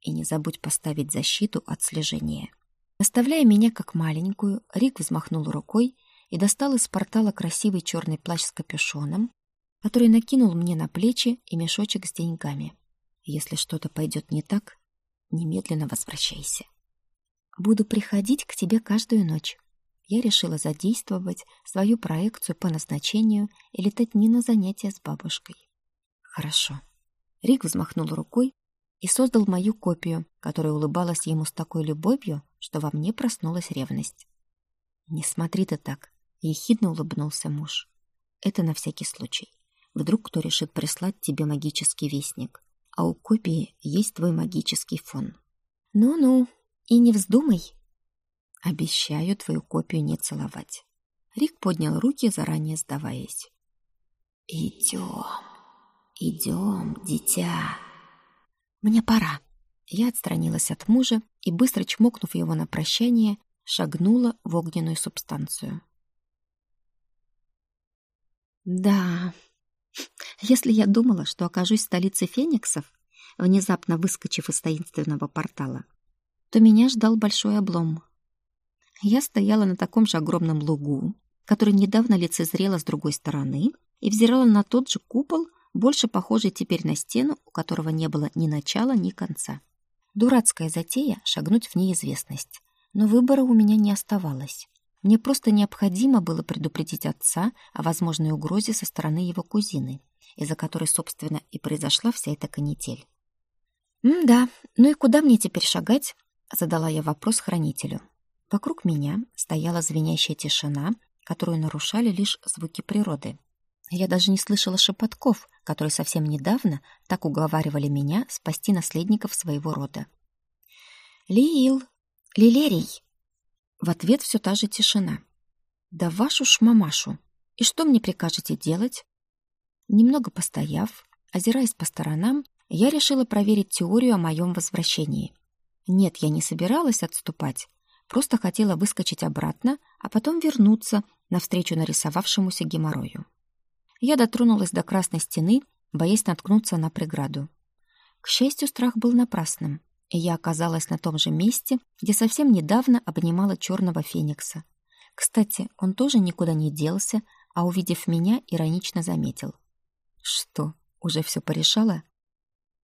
И не забудь поставить защиту от слежения. Оставляя меня как маленькую, Рик взмахнул рукой и достал из портала красивый черный плащ с капюшоном, который накинул мне на плечи и мешочек с деньгами. Если что-то пойдет не так, немедленно возвращайся. Буду приходить к тебе каждую ночь. Я решила задействовать свою проекцию по назначению и летать не на занятия с бабушкой. Хорошо. Рик взмахнул рукой, и создал мою копию, которая улыбалась ему с такой любовью, что во мне проснулась ревность. «Не смотри ты так», — ехидно улыбнулся муж. «Это на всякий случай. Вдруг кто решит прислать тебе магический вестник, а у копии есть твой магический фон». «Ну-ну, и не вздумай». «Обещаю твою копию не целовать». Рик поднял руки, заранее сдаваясь. «Идем, идем, дитя». «Мне пора». Я отстранилась от мужа и, быстро чмокнув его на прощание, шагнула в огненную субстанцию. Да, если я думала, что окажусь в столице фениксов, внезапно выскочив из таинственного портала, то меня ждал большой облом. Я стояла на таком же огромном лугу, который недавно лицезрела с другой стороны, и взирала на тот же купол, больше похожий теперь на стену, у которого не было ни начала, ни конца. Дурацкая затея — шагнуть в неизвестность. Но выбора у меня не оставалось. Мне просто необходимо было предупредить отца о возможной угрозе со стороны его кузины, из-за которой, собственно, и произошла вся эта канитель. «М-да, ну и куда мне теперь шагать?» — задала я вопрос хранителю. Вокруг меня стояла звенящая тишина, которую нарушали лишь звуки природы. Я даже не слышала шепотков, которые совсем недавно так уговаривали меня спасти наследников своего рода. «Лиил! Лилерий!» В ответ все та же тишина. «Да вашу ж мамашу! И что мне прикажете делать?» Немного постояв, озираясь по сторонам, я решила проверить теорию о моем возвращении. Нет, я не собиралась отступать, просто хотела выскочить обратно, а потом вернуться навстречу нарисовавшемуся геморрою. Я дотронулась до красной стены, боясь наткнуться на преграду. К счастью, страх был напрасным, и я оказалась на том же месте, где совсем недавно обнимала черного феникса. Кстати, он тоже никуда не делся, а, увидев меня, иронично заметил. «Что, уже все порешала?»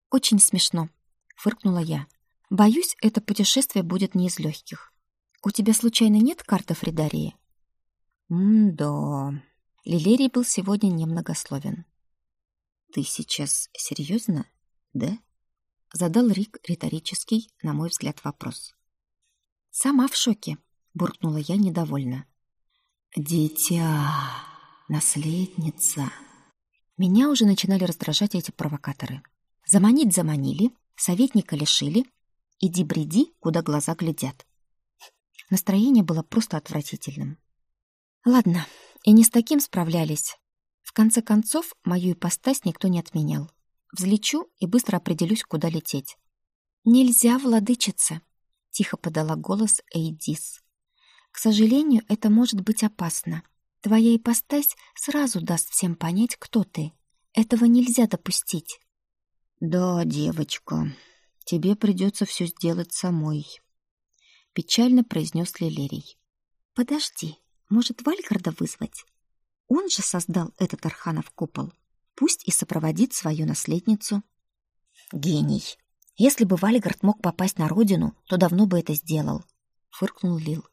«Очень смешно», — фыркнула я. «Боюсь, это путешествие будет не из легких. У тебя случайно нет карты Фридарии?» «М-да», Лилерий был сегодня немногословен. «Ты сейчас серьезно, да?» — задал Рик риторический, на мой взгляд, вопрос. «Сама в шоке», — буркнула я недовольно. «Дитя, наследница». Меня уже начинали раздражать эти провокаторы. Заманить заманили, советника лишили, иди-бреди, куда глаза глядят. Настроение было просто отвратительным. Ладно, и не с таким справлялись. В конце концов, мою ипостась никто не отменял. Взлечу и быстро определюсь, куда лететь. «Нельзя, владычица!» — тихо подала голос Эйдис. «К сожалению, это может быть опасно. Твоя ипостась сразу даст всем понять, кто ты. Этого нельзя допустить».
«Да, девочка, тебе придется все сделать самой», — печально произнес Лилерий.
«Подожди, может, Вальгарда вызвать? Он же создал этот Арханов купол. Пусть и сопроводит свою наследницу».
«Гений! Если бы Вальгард мог попасть на родину, то давно бы это сделал», — фыркнул Лил.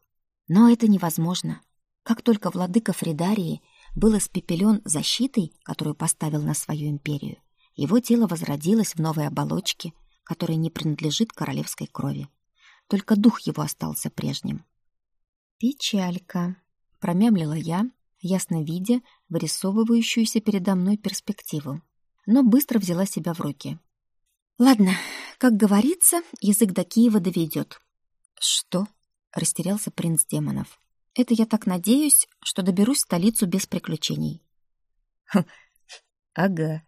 «Но это невозможно. Как только владыка Фридарии был испепелен защитой, которую поставил на свою империю, его тело возродилось в новой оболочке, которая не принадлежит королевской крови. Только дух его остался прежним. «Печалька», — промямлила я, ясно видя вырисовывающуюся передо мной перспективу, но быстро взяла себя в руки. «Ладно, как говорится, язык до Киева доведет». «Что?» — растерялся принц демонов. «Это я так надеюсь, что доберусь в столицу без приключений».
«Хм, ага,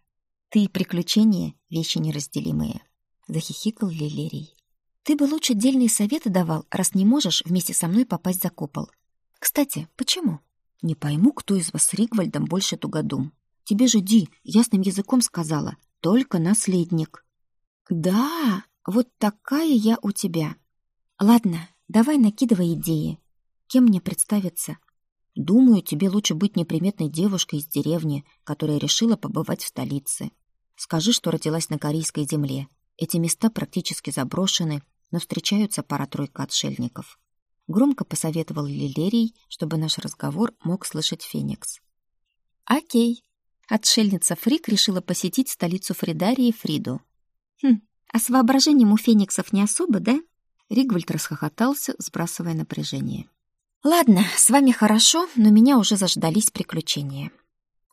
ты и приключения — вещи неразделимые», — захихикал Лилерий.
«Ты бы лучше дельные советы давал, раз не можешь вместе со мной попасть за купол. Кстати, почему?»
«Не пойму, кто из вас с Ригвальдом больше тугодум. Тебе же Ди ясным языком сказала, только наследник».
«Да, вот такая я у тебя. Ладно, давай накидывай идеи. Кем мне представиться?»
Думаю, тебе лучше быть неприметной девушкой из деревни, которая решила побывать в столице. Скажи, что родилась на корейской земле. Эти места практически заброшены, но встречаются пара-тройка отшельников. Громко посоветовал Лилерий, чтобы наш разговор мог слышать Феникс.
Окей. Отшельница Фрик решила посетить столицу Фридарии Фриду. Хм, а с воображением у фениксов не особо, да?
Ригвальд расхохотался, сбрасывая напряжение.
Ладно, с вами хорошо, но меня уже заждались приключения.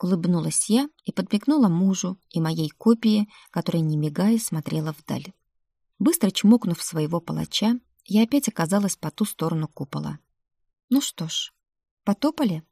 Улыбнулась я и подмигнула мужу и моей копии, которая, не мигая, смотрела вдаль. Быстро чмокнув своего палача, я опять оказалась по ту сторону купола. Ну что ж, потопали.